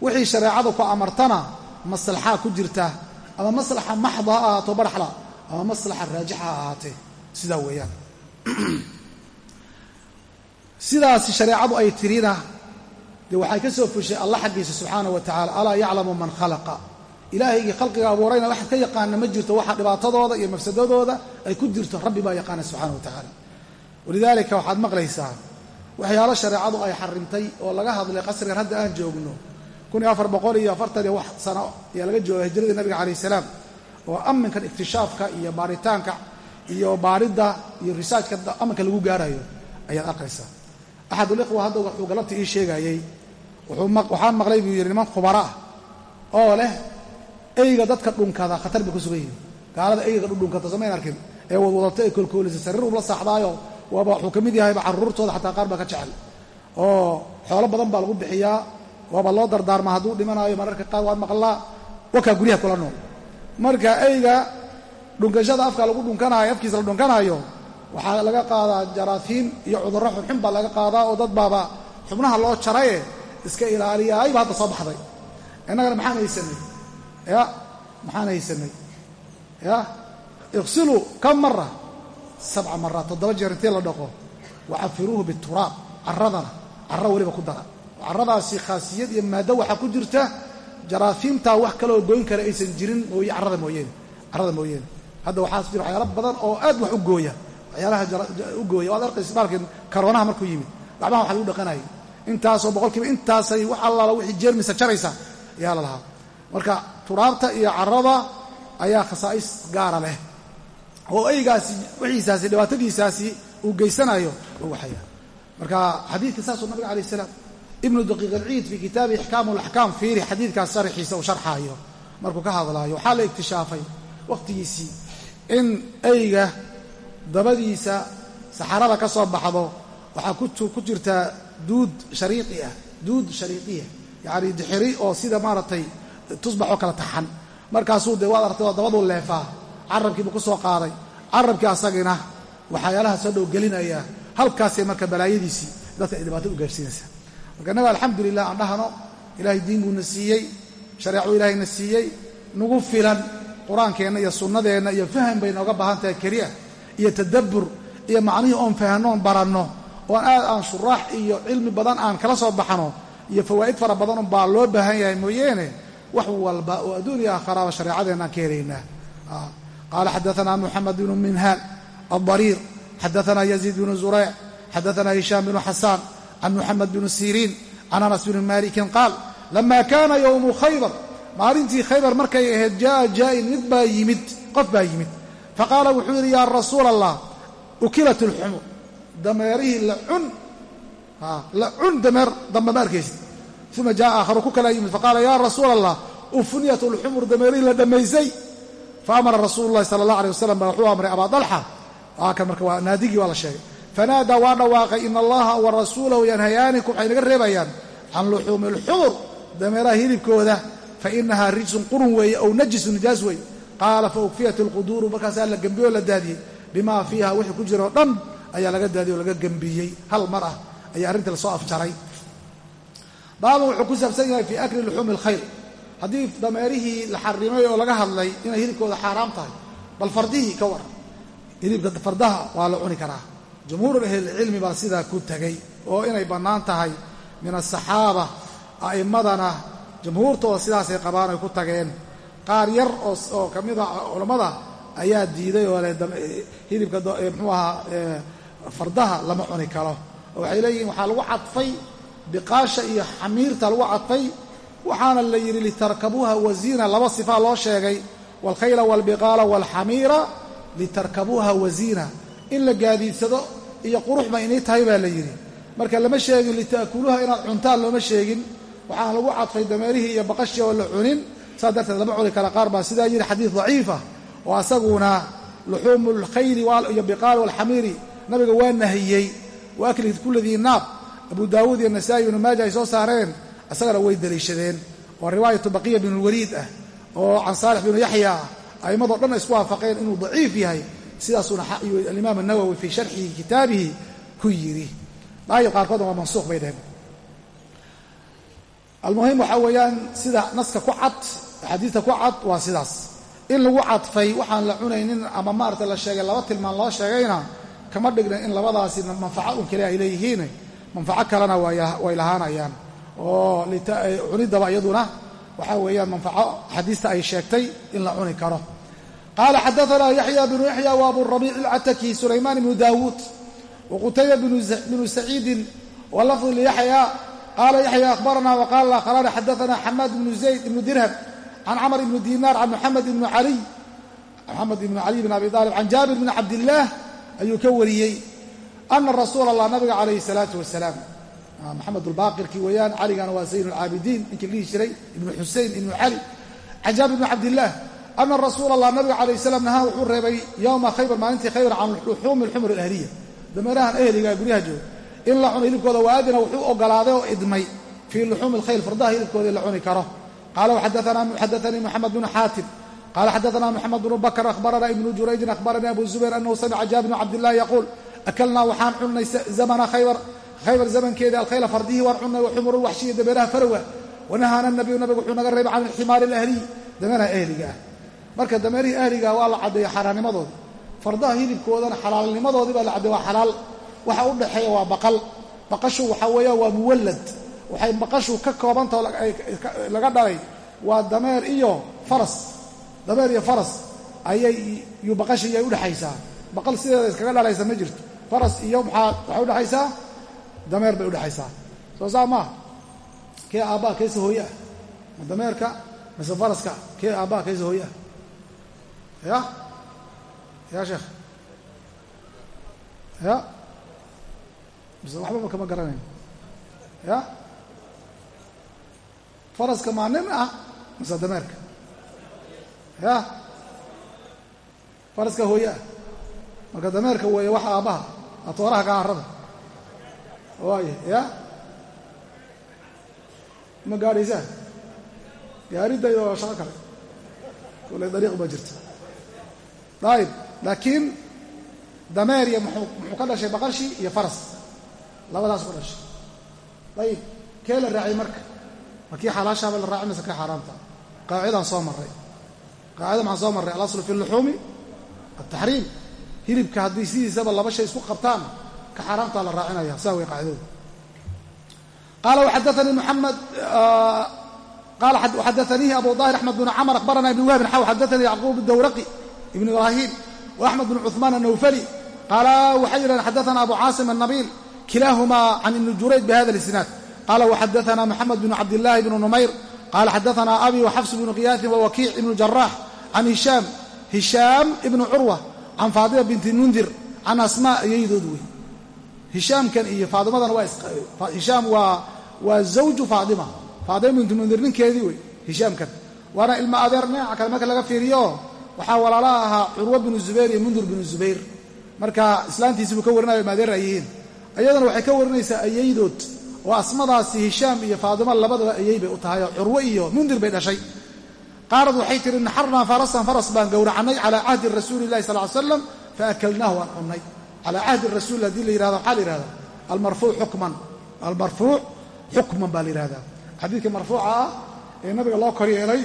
S1: Wixii shareecadu ku amartana maslaxaa ku jirta ama maslaxa maxda ha ahaato barxla ama maslaxa raajixa ha ahaatee sidaa weeyaan sidaas shareecadu ay tirina dee waxay ka soo fushay allah xaggiisa subxaana wa tacala alaa yaclamu man khalaqa? Ilaahaygii khalqiga abuurayna wax ka yaqaana ma jirto waxa dhibaatadooda iyo mafsadadooda ay ku jirto rabbi baa yaqaana subxaana wa tacaala. Walidaalika waxaad maqlaysaa waxyaalo shareecadu ay xarimtay oo laga hadlay qasrigan hadda aan joogno. Kun iyo afar boqol iyo afartan iyo wax sano ayaa laga jooga hijradii nabiga calayh salaam oo amminkan iktishaafka iyo baaritaanka iyo baaridda iyo risaajka amminka lagu gaarayo ayaad arkaysaa axadulikhwa hadda wuxuu galabta ii sheegayey waxaan maqlay buu yidhi niman khubara ah oo leh eyga dadka dhunkada khatar bay ku sugan yihiin gaalada eyga dhudhunkata samayn arkin ee wadwadata ee koolkoolisa sariir ula saaxdaayo waaba wuxuu ka mid yahayba carruurtooda xataa qaar baa ka jecel oo xoolo badan baa lagu bixiyaa waaba loo dardaarmaa hadduu dhimanaayo mararka qaar waan maqlaa wakaa guryaha kula nool marka eyga dhunkashada afka lagu dhunkanaayo afkiisa la dhunkanaayo waxaa laga qaadaa jaraafiin iyo cudurro xunxun baa laga qaadaa oo dad baaba xubnaha loo jaraye iska ilaaliya ayba hadda soo baxday. Innagana maxaan haysanay? Ya maxaan haysanay? Ya iqsiluu kam mara sabca maraat toddoba jeer intii la dhaqo. Wacafiruuhu bituraab carradana carro weliba ku dara. Carradaasi khaasiyad iyo maaddo waxaa ku jirta jaraafiimtaa wax kaleoo goyn kara aysan jirin mooye carrada mooyeene carrada mooyeene. Hadda waxaas jira waxyaalo badan oo aad wax u gooya waxyaalaha u gooya. Waad arkaysa baalkii karoonaha markuu yimid. Gacmaha waxa lagu dhaqanayay intaasoo boqolkiiba intaasay wax allaala wixii jeermisa jaraysa ayaa la lahaa. Marka turaabta iyo carrada ayaa khasaa'is gaara leh. Oo eygaasi wixiisaasi dhibaatadiisaasi uu geysanayo oo waxaya. Marka xadiidka saasuu nabiga alayh salaam ibnu daqiiq alciid fii kitaabi ixkaamu alaxkaam fiiri xadiidkaas sharxiisa uu sharxaayo. Markuu ka hadlaayo waxaa la iktishaafay wakhtigiisii in eyga dabadiisa saxarada ka soo baxdo waxaa ku jirtaa duud shariiqi ah duud shariiqiya yacni dixiri oo sida maaragtay tusbax oo kala taxan. Markaasuu dee waad artay oo dabaduu leefaa carabkiibuu ku soo qaaday. Carabkii asagina waxyaalaha soo dhow gelinaya halkaasay marka balaayadiisii dadka ay dhibaato u gaarsiinaysaa marka innaga alxamdulilah aan dhahno ilaahay diin buuna siiyey shareecuu ilaahayna siiyey nagu filan qur'aankeenna iyo sunnadeenna iyo faham bay nooga baahan tahay keliya iyo tadabbur iyo macnihii oon fahanno baranno oon aad aan shuraax iyo cilmi badan aan kala soo baxno iyo fawaa'id fara badan baa loo baahan yahay mooyeene wax walba oo adduun iyo aakharaaba shareecadeenna aan ka helaynaa qaala xadaanaa muxamed bnu minhaan aldariir xadaanaa yaziid bnu zureyc xadaanaa hishaam bnu xasaan can muxamed bnu siriin can anas bni malikin qaal lama kaana yowmu khaybar maalintii khaybar markay ahayd jaaa jaa'in mid baa yimid qof baa yimid faqaala wuxuu yidhi yaa rasuula allah ukilat alxumur dameerihii lacun lacun dameer dambe ma arkaysid. Uma jaa aakharu ku kala yimid faqaala yaa rasuula allah ufniyat alxumur dameerihii la dhammaysay. Faamara rasuulu llahi sala allah alay wasalam baa wuxuu amray abaa dalxa. Kan marka waa naadigii waa la sheegay. Fanaadaa waa dhawaaqay ina allaha wa rasuulahu yanhayaanikum waxay naga reebayaan can luxuumi alxumur dameeraha hilibkooda fainahaa rijsun qurun weeye ow najisu nijaas weeye qaala faukfiyat alquduuru markaasaa la gembiyey oo la daadiyey. Bimaa fiiha wixii ku jiroo dhan ayaa laga daadiyey oo laga gembiyey hal mar ah ayaa arrinta la soo afjaray. Baaban wuxuu ku saabsan yahay fii akli luxuumi alkhayr haddii dameerihii la xarimay oo laga hadlay inay hilibkooda xaaraam tahay bal fardihii ka waran hilibka fardaha waa la cuni karaa. Jumhuur ahlilcilmi baa sidaa ku tegey oo inay bannaan tahay min asaxaaba a'immadana jumhuurtooda sidaasay qabaan ay ku tageen qaar yar oo ka mida culammada ayaa diiday oo hilibka muxuu ahaa fardaha lama cuni karo. Oo waxay leeyihiin waxaa lagu cadfay biqaasha iyo xamiirta lagu cadfay waxaana la yidhi litarkabuuha wasiina laba sifaa loo sheegay waalkhayla waalbiqaala waalxamiira litarkabuuha wasiina in la gaadiidsado iyo qurux ba inay tahay baa la yidhi. Marka lama sheegin lita'kuluuha inaad cuntaan looma sheegin. Waxaana lagu cadfay dameerihii iyo baqashii oo la cunin saas darteed lama cuni kara qaar baa sidaa yidhi xadiid daciifa oo asaguna luxuumu lkhayli iyo biqaali waalxamiiri nabiga waa nahiyey wa akli kulladii naab. Abu daawuud iyo nasaa'i ibnu maaja ay soo saareen isagana way daliishadeen. Oo riwaayatu baqiya bn lwaliid ah oo can saalix binu yaxya ah a'immadoo dhan isku waafaqeen inuu daciif yahay. Sidaasuuna alimaam anawowi fii sharxihi kitaabihi ku yidhi. Daayib qaarkoodna waa mansuuq bay dheheen almuhim waxaa weeyaan sida naska ku cad axaadiista ku cad waa sidaas. In lagu cadfay waxaan la cunaynin ama maarata la sheegay laba tilmaan loo sheegayna kama dhigna in labadaasi manfaco un keliya ay leeyihiin. Manfaco kalena way lahaanayaan. Oo cuniddaba iyaduna waxaa weeyaan manfaco xadiista ay sheegtay in la cuni karo. Qaala xadaanaa yaxya bnu yaxya wa aburabiic ilcataki sulaymaan ibnu daawuud waqutayba bnu saciidin walafdu liyaxya qaala yaxya ahbarana waqaala akharani xadaana xamaad ibnu zayd ibnu dirham can camr ibni dinaar can muxamed ibni caliy moxamed ibni caliy bn abi aalib can jaabir bni cabdillaah ayuu ka wariyey ana rasuula allah nabiga calayhi salaatu wasalaam maxamed ulbaaqirkii weeyaan caligana waa zayn alcaabidiin ninkii dhihi jiray ibnu xusein ibnu cali can jaabir bni cabdillaah ana rasuula allah nabiga calayh salam nahaa wuxuu reebay yowma khaybar maalintii khaybar can luxuumi alxumur alahliya dameerahan eheliga guryaha jooga in la cuno hilibkooda waadina wuxuu ogolaaday oo idmay fii luxuumi alkhayl fardaha hilibkooda in la cuni karo qaala xadaanii moxamed bnu xaatim qaala xadaana moxamed bnu bakr ahbarana ibnu jurayjin ahbaranii abu zubayr anahu samica jaabir bn cabdillahi yaquul akalnaa waxaan cunnay zamana khaybar khaybar zamankeeda alkhayla fardihii waan cunnay waxumuru waxshiya dameeraha farowga wanahaana nabiyu nabigu wuxuu naga reebay can alximaari alahliy dameeraha ehliga ah marka dameerihii ahligaa waa la caddeeya xaaraannimadooda fardaha hilibkoodana xalaalnimadoodii baa la caddeeya waa xalaal waxa u dhexeeya waa baqal baqashu waxaa weeyaan waxay baqashu ka koobantao laga dhalay. Waa dameer iyo faras. Dameer iyo faras ayay yu baqashi iyay udhexaysaa baqal sideeda iskaga dhalaysa ma jirto. Faras iyo maxaa waxay udhexaysaa dameer bay udhexaysaa soo saa maaha kee aabbaha keesa hooye ah? Ma dameerka mise faraska kee aabbaha keesa hooye ah? Ya? Ya sheekh. Ya? Mise waxba ma kama garanayn. Ya faraska maa nin ah mise dameerka. Ya? Faraska hooye ah. Marka dameerka weeye waxa aabbaha atooraha gaarada waayo ya? Ma gaadhaysaa gaariddayda oo shaqo kale. Kule dariiq baa jirta. Dayib laakiin dameer iyo muxuu ka dhashay baqashi iyo faras. Labadaas ku dhashay. Ayib kee la raacay marka markii xalaashaaba la raacinaysa ka xaaraamta? Qaacidaan soo marray. Qaacida maxaan soo marray? Alaslu fi luxuumi ataxriim hilibka haddii sidiisaba laba shay isku qabtaan ka xaaraamtaa la raacinaya. Saa wey qaacidadu. Qala waxadaanii muxamed ah, qala xadaanihi abu daahir axmed bn camr akhbarana ibn wahbin xaw xadaanii yacquub dawraqi ibn ibraahiim waaxmed bn cuثmaan anawfali qaala waxay yidhahdeen xadaana abu caasim annabiil kilaahumaa can ibni jurayd bihada اlisnaad qala waxadaana maxamed bn cabdilaahi bn numayr qala xadaana abi waxafs bnu qiyaasin wawakiic ibnu jaraax can hishaam hishaam ibnu curwa can faadima binti mundir can asmaa ayaydooda wey hishaamkan iyo faadimadan wahishaam waa waa zawju faadima faadima binti mundir ninkeedii wey hishaamkan waana ilmo adeer dhinaca kale marka laga fiiriyo waxaa walaala ahaa curwa binu zubayr iyo mundir binu zubayr marka islaantiisii buu ka warinaya ilma adeer ayihiin ayadana waxay ka warinaysaa ayaydood oo asmadaasi hishaam iyo faadimo labadaba ayay bay u tahay oo iyo mundir bay dhashay. Qaarad waxay tihi naxarnaa farasan faras baan gowracannay calaa cahdi rasuuli sal ly slam faakalnaahu waan cunnay calaa cahdi rasuul haddii la yihahdo waxaa la yihahdaa almarfuuc xukman almarfuuc xukman baa la yihahdaa xadiidka marfuuca ah ee nabiga loo kor yeelay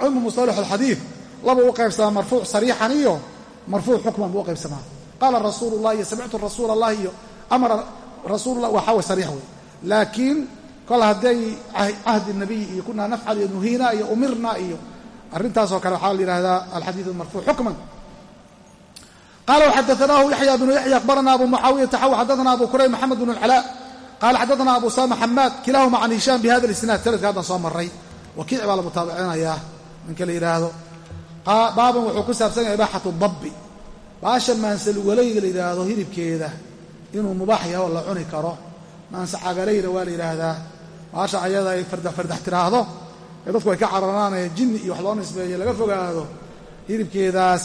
S1: cilmu musalax alxadiid laba u qaybsamaa marfuuc sariixan iyo marfuuc xukman buu u qaybsamaa. Qaala rasuulu llah iyo samictu rasuula allah iyo amara rasuullah waxaa way sariix wey laakiin kol hadday cahdi nabiy iyo kunaa nafcal iyo nuhiina iyo umirna iyo arrintaasoo kale waxaa la yihahdaa alxadiid marfuuc xukman. Qala wxadaanaahu yaxya bnu yaxya akhbarana abu mucaawiyata xaw xadaana abu kurayb maxamed bn اlcalaa qala xadaana abu sama xamaad kilahuma can hishaam bihada isnaad sanadka haddan soo maray wakiic baa la mutaabicinayaa ninka la yidhaahdo. Baaban wuxuu ku saabsan yahay ibaaxatu dabbi. Baasha maansalugalayda la yidhaahdo hilibkeeda inuu mubaax yahay la cuni karo maanse cagalayda waa la yidhaahdaa baasha ayada ay fardax tiraahdo. Ee dadku ay ka cararaanee jinni iyo wax loo nisbeeyo laga fogaado hilibkeedaas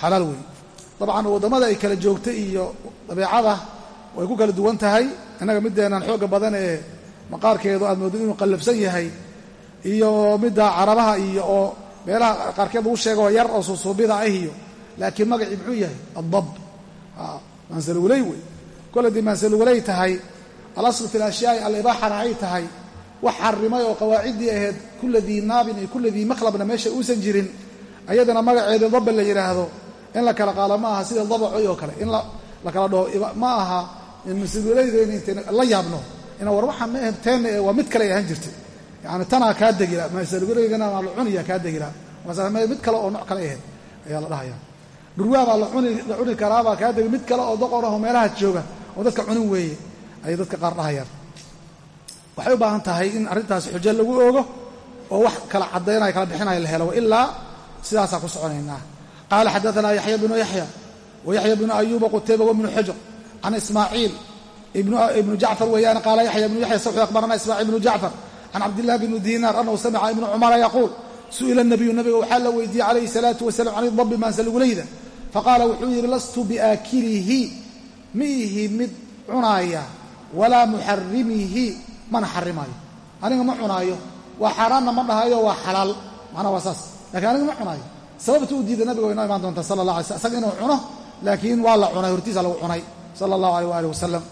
S1: xalaal wey dabcan waddamada ay kala joogta iyo dabeecada way ku kala duwan tahay. Innaga middeennan xoogga badan ee maqaarkeedu aad mooddo inuu qallabsan yahay iyo midda carabaha iyo oo meelaha qaarkeed lagu sheegoo yar oo suusuubida ah iyo laakiin magacii muxuu yahay? Addab. Maansaluguley wey kol haddii maansaluguley tahay alaslu fi lashyaai alibaaxana ay tahay. Wax xarimay oo qawaaciddii ahayd kulla dii naabin iyo kulla dii maqlabna meesha uusan jirin ayadana magaceedii dabba la yidhaahdo in la kala qaalo ma aha sida dabacoy oo kale. In la kala dhaho ma aha maansaluguleydeena intayna la yaabno. Ina war waxaa ma teena waa mid kale ahaan jirtay. Yani tanaa kaa degila masalugaleygana waa la cuniya kaa degila. Mid kale oo nooc kale ahayd ayaa la dhahaya dhurwaa baa la cuni karaabaa kaa degi mid kale oo doqonaho meelaha jooga oo dadka cunin weeye ayay dadka qaar dhahayaan. Waxay u baahan tahay in arrintaas xujo lagu oogo oo wax kala caddaynaya kala bixinaya la helo ilaa sidaasaan ku soconaynaa. Qaala xadaanaa yaxya bnu yaxya wa yaxya bnu ayuuba qutayba wabnu xujr can ismaaciil ibnu jacfar weeyaan qaala yaxya bnu yaxya sawxu akhbarana ismaaciil bnu jacfar can cabdillahi bni diinaar annahu samica ibnu cumara yaquul su'ila nabiyu nabiga waxaa la weydiiyey calayhi salaatu wasalam can idabbi maansaluguleyda faqaala wuxuu yidhi lastu biaakilihi ma ihi mid cunaaya walaa muxarimihi mana xarimaayo aniga ma cunaayo. Waa xaaraanna ma dhahayo waa xalaal. Macnaa waa saas. Lakiin aniga ma cunaayo sababta u diida nabiga way noo imaan doontaa sala allah alay sl isaga inuu cuno laakiin waa la cunay hortiisa lagu cunay sala allahu aleyh waaalih wasalam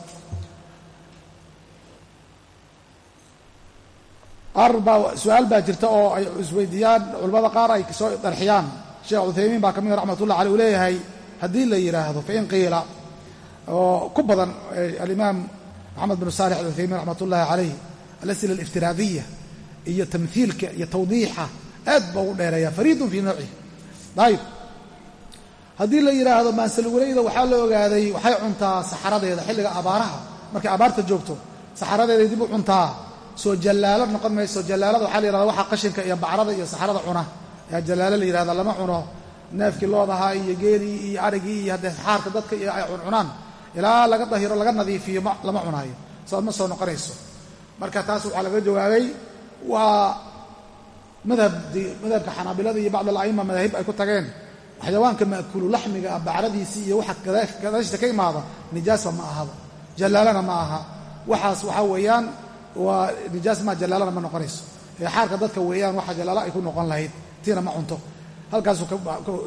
S1: arbaa su'aal baa jirta oo ay isweydiiyaan culimmada qaar ay soo darxiyaan. Sheekh cuthaymiin baa ka mid raxmatullah aley uu leeyahay haddii la yidhaahdo fain qiila oo ku badan alimaam maxamed binu saalix alcuthaymiin raxmat ullahi calayh alasila aliftiraadiya iyo tamhiilka iyo tawdiixa aad ba ugu dheereeya fariidun fii noocihi dayib haddii la yidhaahdo maansaluguleyda waxaa la ogaaday waxay cuntaa saxaradeeda xilliga abaaraha. Markay abaarta joogto saxaradeeday dib u cuntaa. Soo jallaalo noqon mayso jallaalada waxaa la yihahda waxa qashinka iyo bacrada iyo saxrada cuna. Ayaa jallaalo la yihahda lama cuno. Neefkii loodahaa iyo geelii iyo arigii iyo haddee saxaarka dadka iyo ay cuncunaan ilaa laga dahiro laga nadiifiyo lama cunaayo. Soo ma soo noqonayso. Marka taas waxaa laga jawaabay waa madhabka xanaabilada iyo bacd ala'ima madaahib ay ku tageen. Xayawaanka ma'kulu laxmiga ah bacradiisii iyo waxa gadaashiisa ka imaada nijaasba ma ahaba jallaalana ma aha. Waxaas waxaa weeyaan waa nijaas maa jallaalana ma noqonayso. Ee xaarka dadka weeyaan waxa jallaalo ay ku noqon lahayd tiina ma cunto. Halkaasuu ka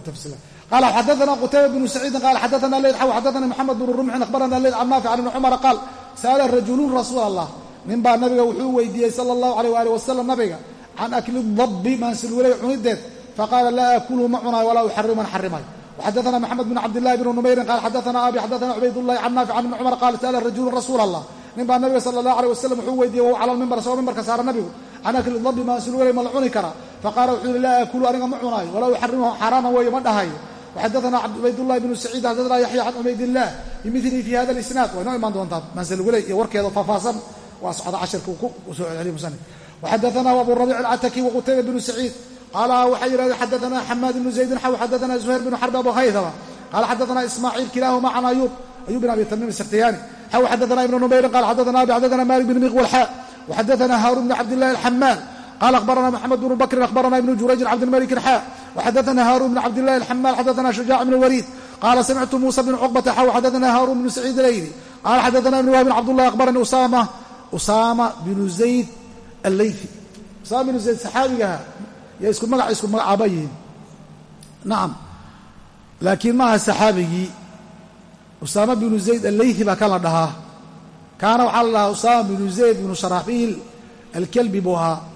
S1: tafsila qala xadaana qutayba bnu saciidin qala xadaana layd xaw xadaana moxamed bnu rumxin ahbarana layd can naafic can ibni cumara qaal sa'ala rajuluun rasuula allah ninbaa nabiga wuxuu weydiiyey sala allahu calayh waali wasalam nabiga can akli dabbi maansilwilay cunideed faqaala laa aakuluhu ma cunaay walaa uxariman xarimaay waxadaana maxamed bn cabdillahi bni numayrin qaala xadaana abi xadaana cubaydllahi can naafic can ibni cumar qaala sa'ala rajulun rasuula allah ninbaa nabiga sala allahu alay wasalam wuxuu weydiiyey waw cala lmimbar isagoo mimbarka saara nabigu can akli dabbi maansilwilay ma la cuni karaa faqaala wuxuu yihi laa aakulu aniga ma cunaayo walaa uxarimahu xaaraama weeye ma dhahayo xadana cubaydlahi bnu saciid xadana yaxya an cubaydilah bimili fi hada isnaad waynoo imaan doontaa manslweley iyo warkeeda faahfaahsan waa socda cashirka u soo celceliy musanif waxadanahu aburabiic alcataki waqutayba bnu saciid qaala waxay yidhahdeen xadana xamaad bnu zaydin xaw xadana zuhayr bnu xarb abu haydama qaala xadana ismaaciil kilaahuma can ayub ayub bin abi tamim sakhtiyani xaw xadana ibnu numayrin qala xadana xadana malik bn miqwalxa waxadana haarun bn cabdillahi alxamaan qala abarana mxamed bnu bakrin abarana ibnu jurayjin cabdilmalikin xa waxadaana haarun bn cabdilahi alxamaal xadaana shujaac ibn waliid qala samictu musa bn cuqbata xaw xadaana haarun bnu saciid alayli qala xadaana ibn wahbin cabdullahi abaranii usama usama binu zayd alleyfi usama binu zayd saxaabigaha yaa isku magaca isku magacaaba yihiin nacam laakiin maaha saxaabigii usaama binu zayd alleyhi baa kan la dhahaa kaana waxaa la dhahaa usaama binu zayd bnu sharaaxiil alkelbi buu ahaa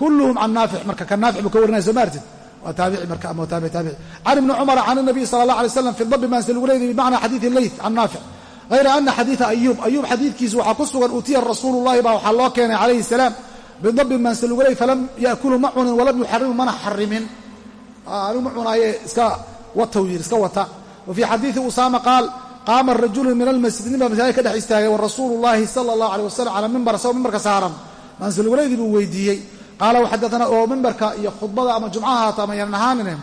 S1: kulluhum can naafic marka kan naafic buu ka warinaya soo maartid waa taabici marka ama taabici taabici can ibni cumara can الnabiy sala allah alay slam fi dabi maan saluguleydi bimacna xadiidi leyth can naafic hayra ana xadiida ayuub ayuub xadiidkiisu waxaa ku sugan uutiya rasuulu llahi baa waxaa loo keenay calayhi salaam bidabin maansaluguley falam yaakulu ma cunin walam yuxarimu mana xarimin anigu ma cunaaye iska watau yidhi iska wata wa fii xadiidi usaama qaal qaama rajulu min almasjid nin baa masaajid ka dhex istaagay wa rasuulu llahi sala allahu aleyh wasalam calaa mimbar isagoo mimbarka saaran maansaluguleydii buu weydiiyey qaala waxadana oo mimbarka iyo khudbada ama jumcaha haata ama yaanan ahaanine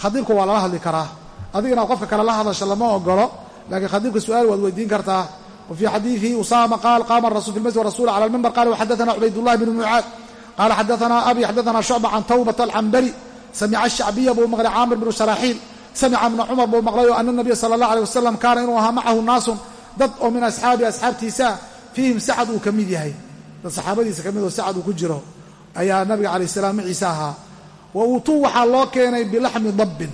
S1: khadiibka waa lala hadli karaa. Adiga inaad qofka kale la hadasho lama ogolo laakiin khadiibka su'aal waad weydiin kartaa. Wafii xadiidihi usama qaal qaama rasul fi masjid rasul cala lmimbar qala waxadana cubaydullahi bnu بن qaala xadaana abi xadaana shucba can tawbata alcambali samica ashacbiya buu maqlay caamir bnu sharaaxiil samica bna cumar buu maqlay oo ana nabiya sala allah aleh wasalam kaana inuu ahaa macahu naasun. Dad oo min asxaabi asxaabtiisa fiihim sacad uu ka mid yahay. Dad saxaabadiisa ayaa nabiga calayh salaam maciisa ahaa. Wa uutuu waxaa loo keenay bilaxmi dabbin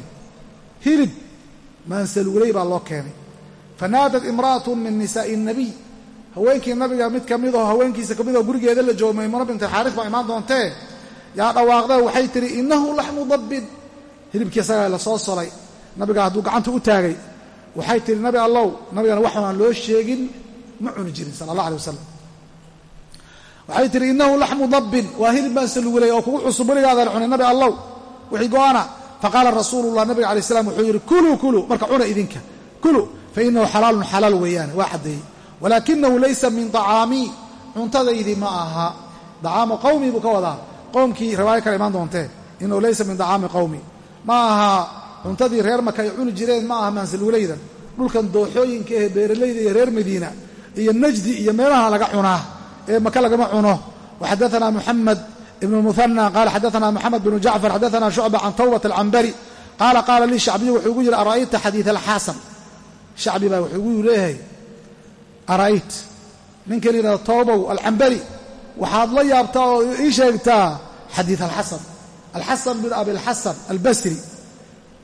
S1: hilib maansaluguley baa loo keenay. Fanaadat imra'atu min nisaa'i nabiy. Haweenkii nabiga mid ka mid oo haweenkiisa ka mid oo gurigeeda la joogo maymuna binta xaaris baa imaan doontee yaa dhawaaqdee waxay tidhi innahu laxmu dabbin. Hilibkii isagaa la soo solay. Nabiga hadduu gacanta u taagay. Waxay tidhi nabi allow nabigana waxaan loo sheegin ma cuni jirin sala allah alay wasalam waxay tidhi innahu laxmu dabbin. Waa hilib baan salugulay oo kugu cusub weligaadan cunin nabi allow wixii go-ana faqaala rasuulullah nabiga alay slam wuxuu yidhi kuluu kuluu marka cuna idinka. Kuluu fainahu xalaalun xalaal weeyaan. Waa caddeeyey walaakinahu laysa min طacaamii cuntadaydii ma aha. Dacaamu qawmi buu ka wadaa. Qowmkii riwaayo kale imaan doontee inahu laysa min dacaami qawmi. Ma aha. Cuntadii reer maka ay cuni jireen ma aha maansaluulaydan dhulkan dooxooyinka ee beeralayda iyo reer madiina iyo najdi iyo meelaha laga cunaa ee maka lagama cuno waxadaana muxamed ibn muhana qaala xadaana moxamed bnu jacfar xadaana shucba can tawbat alcambari qaala qaala lii shacbiyu wuxuu igu yidhi ara'ayta xadiid alxasan shacbi baa wuxuu igu leeyahay ara'ayt ninka layidhahdo towbow alcambari waxaad la yaabtaa oo ii sheegtaa xadiid alxasan alxasan bin abilxasan albasri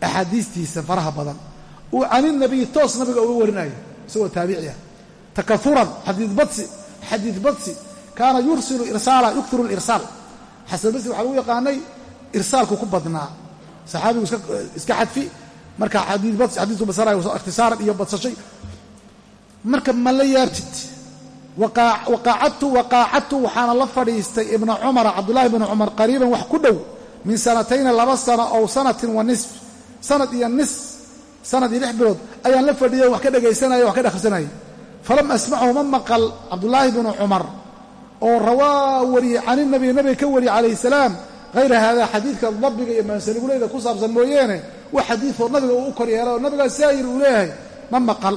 S1: axaadiistiisa faraha badan can inabiyi toos nabiga uga warinayo isagoo taabici ah takauran xadiid xadiid badsi kaana yursilu irsaala yukthiru lirsaal xasan basri waxaa lagu yaqaanay irsaalku ku badnaa. Saxaabigu iska xadfi. Marka xadiiu basarayo ikhtisaaran iyo badsashay. Marka ma la yaabtid waqaacadtu waqaacadtu waxaana la fadhiistay ibna cumara cabdullaahi bnu cumar qariiban wax ku dhow min sanatayni laba sano ow sanatin wa nisf. Sanad iyo nis sanad iyo lix bilood ayaan la fadhiyay wax ka dhegaysanaya wax ka dhekrisanayay falam asmachu ma maqal cabdullaahi bnu cumar oo rawaa wariyey caninabiy nabiga ka wariyey calayhi salaam hayra haadaa xadiidka dabiga iyo maansaligulayda ku saabsan mooyeene wax xadiidoo nabiga uu u kor yeelay oo nabigaa saayir uu leeyahay ma maqal.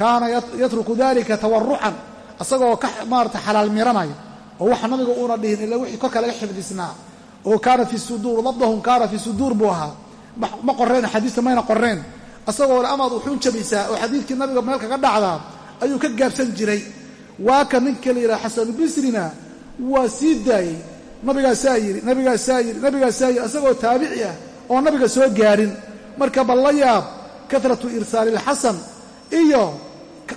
S1: Kaana yatruku dalika tawarucan asagoo ka maarata xalaal miranaya oo waxa nabiga uuna dhihin ila wixii korka laga xifdisnaa oo kaana fi suduur dabdahum kaana fi suduur buu ahaa. Ma qoreen xadiista mayna qoreen asagoo le amaad uxuun jabaysaa oo xadiidkii nabiga meel kaga dhacdaa ayuu ka gaabsan jiray. Waa ka ninka la yidhaha xasanubisrina waa sii daayey. Nabigaasaa yidhi nabigaasaa yidhi nabigaasaa yidhi asagoo taabici ah oo nabiga soo gaadhin marka bal la yaab karatu irsaali ilxasan iyo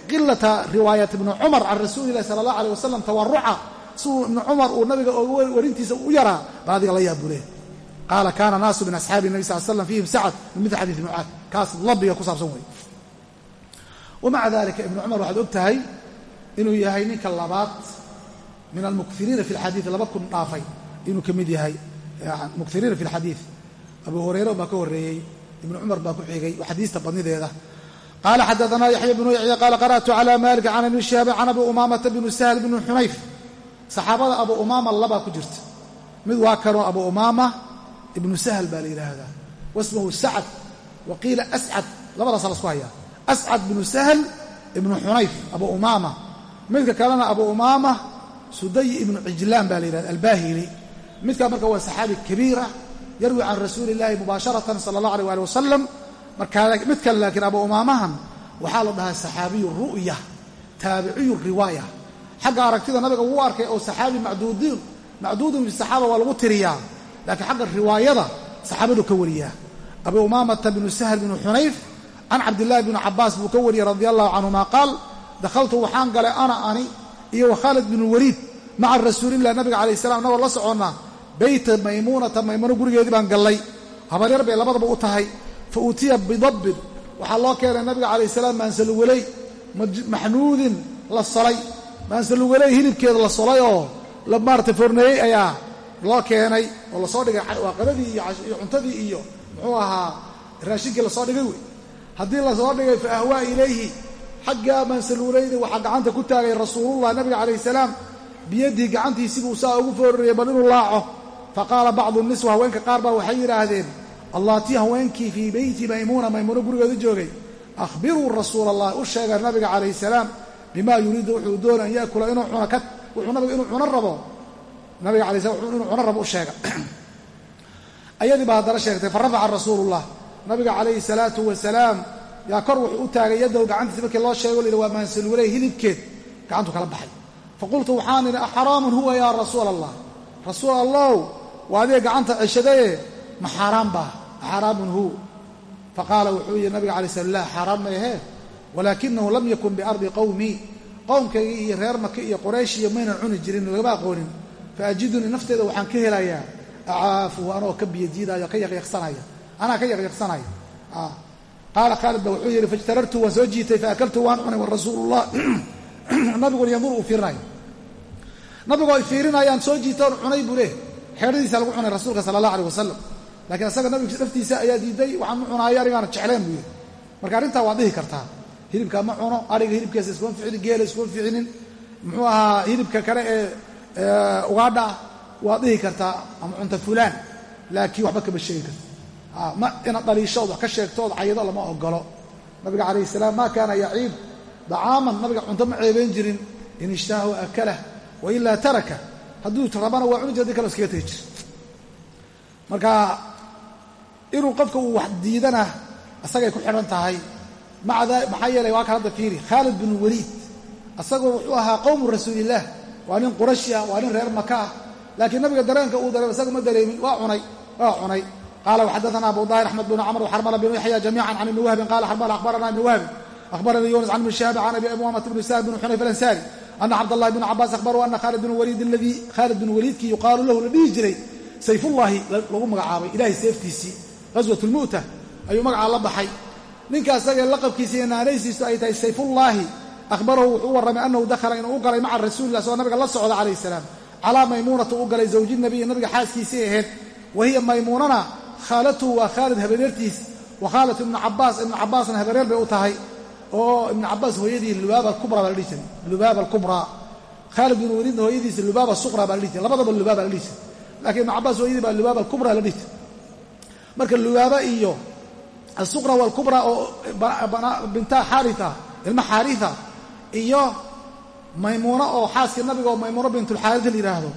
S1: qilata riwaayat ibni cumar can rasuuli illahi sala allah aleyh wasalam tawaruca siduu ibnu cumar uu nabiga oga warintiisa u yaraa bal adiga la yaab buu qaala kaana naasu min asxaabi nabi sal slam fihim sacad min mil xadiidi mucaad. Kaas labiga ku saabsan wey wamaca dalika ibnu cumar waxaad og tahay inuu yahay ninka labaad min almukiriina fi lxadiid laba kun dhaafay inuu ka mid yahay mukiriina fi lxadiid abu hurayra baa ka horreeyey ibnu cumar baa ku xigay xadiista badnideeda qaala xadaanaa yaxya bnu yacya qaala qara'tu cala malik can ibni shihaabin can abi umaamata bni sahl bni xunayf saxaabada abu umaama labaa ku jirta mid waa kanoo abu umaama ibnu sahl baa la yidhaahdaa wasmahu sacad wa qiila ascad labadaasa hayaa ascad bnu sahl ibnu xunayf abu umaama. Midka kalena abu umaama suday ibnu cijlaan baa la yidhahda albahili. Midkaa marka waa saxaabi kabiira yarwi can rasuuli illahi mubaasharatan sala allah aleh ali wasalam markaa mid kale laakiin abu umaamahan waxaa la dhahaa saxaabiyu ru'ya taabiciyu riwaaya. Xagga aragtida nabiga wuu arkay oo saxaabi macduudiin macduudun bisaxaaba waa lagu tiriyaa. Laakiin xagga riwaayada saxaabadu ka wariyaa. Abu umaamata bnu sahl bnu xunayf can cabdillahi bni cabaas buu ka wariyey radi allahu canhuma qaal dakhaltu waxaan galay ana ani iyo wa khaalid bnu waliid maca rasuulilah nabiga calayh salam nagoo la soconnaa beyta maymuunata maymuuno gurigeedii baan gallay habaryar bay labadaba u tahay fa uutiya bidabbin waxaa loo keenay nabiga calayh salaam maansaluwaley maxnuudin la solay maansaluwaley hilibkeeda la solay oo la maarata forneeyey ayaa loo keenay oo la soo dhigay waaqadadii iyo cuntadii iyo muxuu ahaa raashinkii la soo dhigay wey haddii la soo dhigay fa ahwaa ilayhi. Xaggaa maansaluulayda waxaa gacanta ku taagay rasuulullah nabiga calayh salaam. Biyadihi gacantiisibuu saa ugu foorariyey bal inuu laaco. Fa qaala bacdu niswa haweenka qaar baa waxay yidhaahdeen allaatii haweenkii fii beyti maymuuna maymuuno gurigeedu joogay. Akhbiruu rasuula allah u sheega nabiga calayh salaam. Bimaa yuriidu wuxuu doona an yaakula inuu cuno ka wuxuu nabiga inuu cuno rabo. Nabiga alay slam inuu cuno rabo u sheega ayadii baa haddana sheegtay fa rafaca rasuulullah nabiga calayhi salaatu wasalaam yaa kor wuxuu u taagay yaddow gacantiisa markii loo sheego layidhi waa maansalwaley hilibkeed. Gacantu kala baxay. Faqultu waxaan idhi axaraamun huwa yaa rasuula allah rasuul allow waa adiga gacanta ceshadaye ma xaaraan baa. Axaraamun hu. Faqaala wuxuu yidhi nabiga alay slam lah xaaraan maahee walaakinahu lam yakun biardi qowmii qowmkaygii iyo reer maka iyo qoraysh iyo maynan cuni jirin lagama aqoonin. Faajidunii nafteeda waxaan ka helayaa. Acaafuhu anoo ka biyadiidaayo ka yaqyaqsanaya anaa ka yaqyaqsanaya qaala khaalid ba wuxuu yidhi faijtarartu waan soo jiitay faakaltu waan cunay warasuulullah nabiguna yandur uu fiirinayo nabigoo ay fiirinayaan soo jiitoon cunay buu leh lagu cunay rasuulka sala allah aleh wasalam laakiin asaga nabiga naftiisa ayaa diiday waxaan u cunaayo arigaana jecleen buu yidhi marka arrintaa waad dhihi kartaa hilibka ma cuno ariga hilibkiisa iskuma ficinin geela iskuma ficinin muxuu ahaa hilibka kale ee ugaadha ah waad dhihi kartaa ama cunta fulaan laakiin waxba kama sheegi karta ma inaad dhaliishood wax ka sheegtood cayado lama ogolo nabiga calayhi salaam maa kaana yaciib dacaaman nabiga cunto ma ceebeen jirin. In ishtahahu akalah wa ilaa taraka. Hadduu rabana waa cuni jir haddii kale iskaga tegi jir marka inuu qofka uu wax diidana isagay ku xidhan tahay maxaa yeelay waa kan hadda fiiri khaalid binu waliid. Asagoo wuxuu ahaa qowmu rasuulillaah waa nin qurashi ah waa nin reer maka ah. Laakiin nabiga dareenka uu dareem isaga ma dareemin waa cunay waa cunay qala wxadana abu daahir axmed bn cmr wxarmla bn yaxya jamiica can ibni wahbin qala xarmla akhbarana ibni wahbin akhbaranii yunis can ibni shihaab can abi umamata bni sahl bn xunayf alansari ana cabdاllahi bn cabaas akhbaruu ana khaalid bn waliid aladii khaalid bn waliidkii yuqaalu lahu la dhihi jiray sayfullahi lagu magacaabay ilahay seeftiisii ghaswat lmu'ta ayuu magacaa la baxay ninka asagee laqabkiisa iyo naanaysiisu ay tahay sayfullaahi ahbarahu wuxuu u warramay anahu dakhala inuu u galay maca rasuulilah soo nabiga la socda calayh salaam calaa maymuunata u galay zawji nabiy nabiga xaaskiisii ahayd wa hiya maymuunana khaalatuhu waa khaalid habareertiis wa khaalatu ibnu cabaas ibnu cabaasna habareer bay u tahay oo ibnu cabaas hooyadii lubaaba alkubra baa la dhihi jiray lubaaba alkubraa khaalid bin waliidna hooyadiisa lubaaba suqra baa la dhihi jiray labadaba lubaaba la dhihi jiray. Lakiin ibnu cabaas hooyadii baa lubaaba alkubra la dhihi jiray. Marka lubaaba iyo asuqra walkubra oo binta xaaria ilma xaaria iyo maymuuno oo xaaskii nabiga oo maymuuno bintulxaaris la yidhaahdo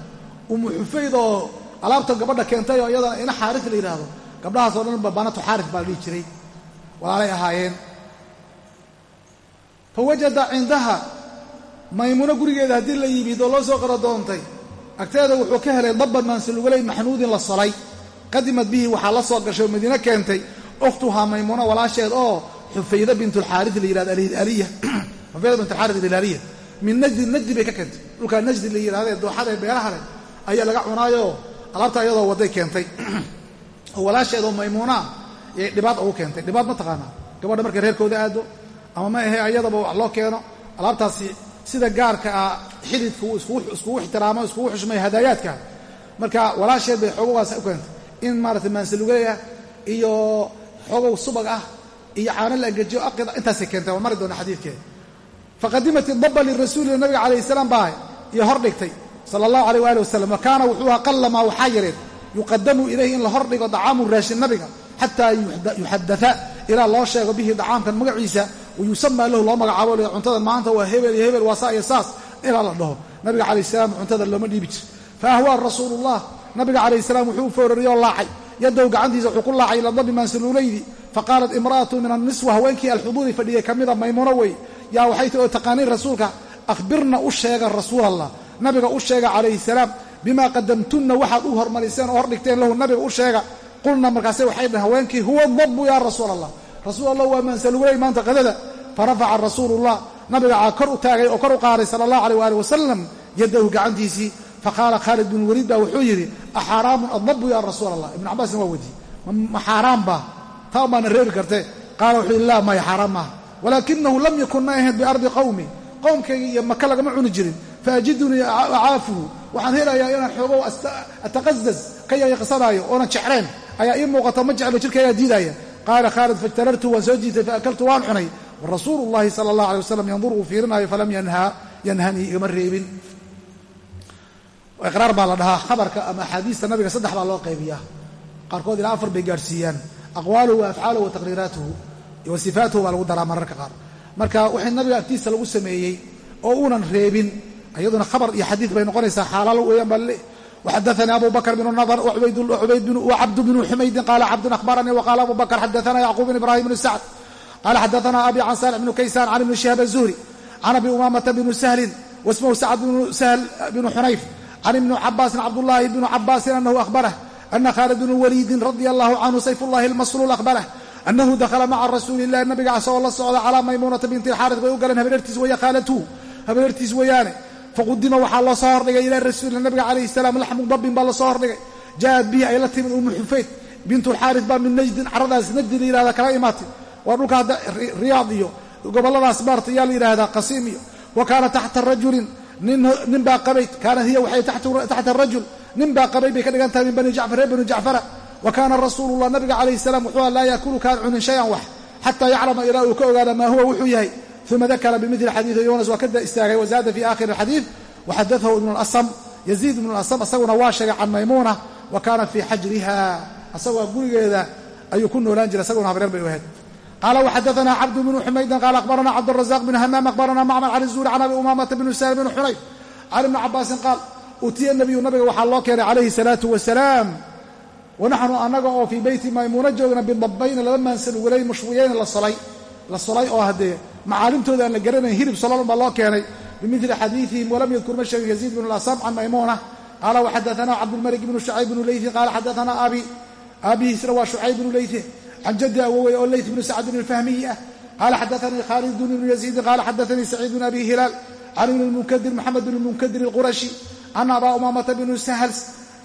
S1: umu xufayd oo alaabta gabadha keentay oo iyadana ina xaaris la yidhaahdo gabdhahaasoo dhan babanatu xaaris baa la dhihi jiray. Walaalay ahaayeen. Fa wajada cindaha maymuuno gurigeeda haddii la yimid oo loo soo qaro doontay agteeda wuxuu ka helay dabban maansulugulay maxnuudin la solay qadimad bihi waxaa la soo gashay oo madiine keentay. Ukhtuhaa maymuuna walaasheed oo xufayda bintulxaaris la yihahdo alhilaaliya xufayda bintulxaaris alhilaaliya min najdi najdi bay ka keentay. Dhulkaa najdi la yidhahda ee dooxada ee beeraha leh ayaa laga cunaayoo alaabta iyadoo waday keentay. Oo walaasheedoo maymuunaa yay dhibaad ugu keentay. Dhibaad ma taqaanaa gabadha markay reerkooda aado ama ma ahe ayadaba wax loo keeno alaabtaasi sida gaarka ah xididka uu iskugu ixtiraamo iskugu xushmay hadaayaadka marka walaasheed bay xoogogaas u keentay. In maarata maansalugeya iyo xoogow subag ah iyo caano la engejiyo aqida intaasay keentay waan mari doona xadiidkeeda. Faqadimat idaba lirasuuli nabiga calayh salaam baa iyo hor dhigtay sala allahu alayh waali wasalam wa kaana wuxuu aha qallamaa waxaa yareed yuqadamu ilayhi in la hor dhigo dacaamu raashin nabiga xataa yuxadaa ilaa loo sheego bihi dacaamkan magaciisa wayusamaa lahu loo magacaabo l cuntada maanta waa hebel iyo hebel waa saa iyo saas ilaa la dhaho. Nabiga calayh salaam cuntada looma dhiibi jir. Fa ahwaa rasuulullah nabiga calayh salaam wuxuu foorariyoo laacay. Yadow gacantiisa wuxuu ku laacay ila dabi faqaalat imra'atu min anniswa haweenkii alxuduudi fadhiyay ka mida maymuuno wey yaa waxay ti oo taqaaniin rasuulka akhbirna u sheega rasuulallah nabiga u sheega calayhi salaam bimaa qadamtunna waxaad u hormariseen oo hordhigteen lahu nabiga u sheega. Qulna markaase waxay dhaheen haweenkii huwa dabu yaa rasuul allah rasuul allah waa maansalugulay maanta qadada. Farafaca rasuulullah nabiga kor u taagay oo kor u qaaday sala allahu aleyh waali wasalam yadahu gacantiisii. Faqaala khaalid bin waliid baa wuxuu yidhi axaaraamun adabu yaa rasuul allah ibnu cabbaasna waa wediye ma xaaraan baa. Taa baana reebi kartee. Qaala wuxuu yidhi laa maya xaaraan maaha. Walaakinahu lam yakun ma ahayd biardi qawmi. Qowmkayga iyo maka lagama cuni jirin faajidunii acaafuhu waxaan helayaa inaan xoogow ataqazaz ka yayaqsanaayo oonan jeclayn ayaa ii muuqata ma jeclo jirkaygaa diidaaya qaala khaalid faijtarartu waan soo jiitay faakaltu waan cunay. Warasuulu llahi sala allah alay wasalam yandur uu fiirinaayo falam yanhanii igama reebin. Iqraar baa la dhahaa khabarka ama axaadiista nabiga saddex baa loo qaybiyaa. Qaarkood ilaa afar bay gaadhsiiyaan. Aqwaaluhu wa afcaaluhu wa taqriiraatuhu wa marka wixii nabiga agtiisa lagu sameeyey oo uunan reebin iyaduna khabar iyo xadiid bay noqonaysaa xaalaal weeyaan baa laleeyahy وxadثnي abu bkr بن نضر وcبد بن حmaydin qال cبد أخبرني وqال abu bkر xadثna yعقوب بن إبراهيم بن سعد qال xadثna أbي عن صالح بن كيسان عن بن شهاب الزهري عن أbي أمامة بن سهل واسمه سعد بن سهل بن حنayف عن بن عباس cبداللahi بن عباس أنه أخبره أن khالد بن وليد رضي الله عنه سyف اللhi المسلول أخبره أنه dخلa mعa رasuuل اللh nabiga asagoo la socda calىa maymuنةa بنت الxاrث bay u galeen habeertiis wey khaalatu habeertiis weeyaane faqudima waxaa loo soo hordhigay ilaa rasuulila nabiga calayhi salaam laxmu dabin baa la soo hordhigay. Ja'ad bihi ay la timid umu xufayd bintulxaaris baa min najdin caradaas najdi la yihahda kala imaatay. Waa dhulka hadda riyaad iyo gobolladaas maarta yaa la yidhahdaa qasiim iyo wa kaana taxta rajulin nin baa qabay kaanat hiya waxay taxta rajul nin baa qabay bay ka dhigan tahay min bani jacfar reer bani jacfara. Wa kaana rasuulullah nabiga calayhi salaam wuxuu laa yaakulu cunin shayan wax xataa yaclama ilaa uu ka ogaada maa huwa wuxuu yahay uma dakara bimili xadiidi yunas waa ka istaagay wazaada fi aakhiri alxadiid waxadaahu ibnu lasam yaziid ibnu lasam asaguna waa sheegay can maymuuna wa kaana fii xajriha asagoo gurigeeda ayuu ku noolaan jiray asaguna habreer bay u ahayd qaala waxadaana cabdu bnu xumaydin qaala akhbarana cabdurazaq bn hamaam akhbarana macmar can zuuri can abi umaamata bni sahl bn xunayf can ibni cabaasin qaal utiya nabiyu nabiga waxaa loo keenay calayhi salaatu wasalaam wanaxnu anaga oo fii beyti maymuuna joogna bidabayna laba maansalugulay mushwiyeyn la solay oo haddee macaalimtooda aan la garanayn hilib sololun baa loo keenay. Bimili xadiiihim walam yadkur ma sheegin yaziid bn lasam can maymuuna qaala waxadaana cabdulmalik bnu shucayb bnu leytin qaala xadaana abi. Aabihiisna waa shucayb bnu leytin can jaddi awowey oo leyt bnu sacdin alfahmiyi ah. Qaala xadaanii khaalidun ibnu yaziidin qaala xadaanii saciid bn abi hilaal. Can ibn munkadir maxamed bn munkadir alqurashi. Can abaa umaamata bnu sahl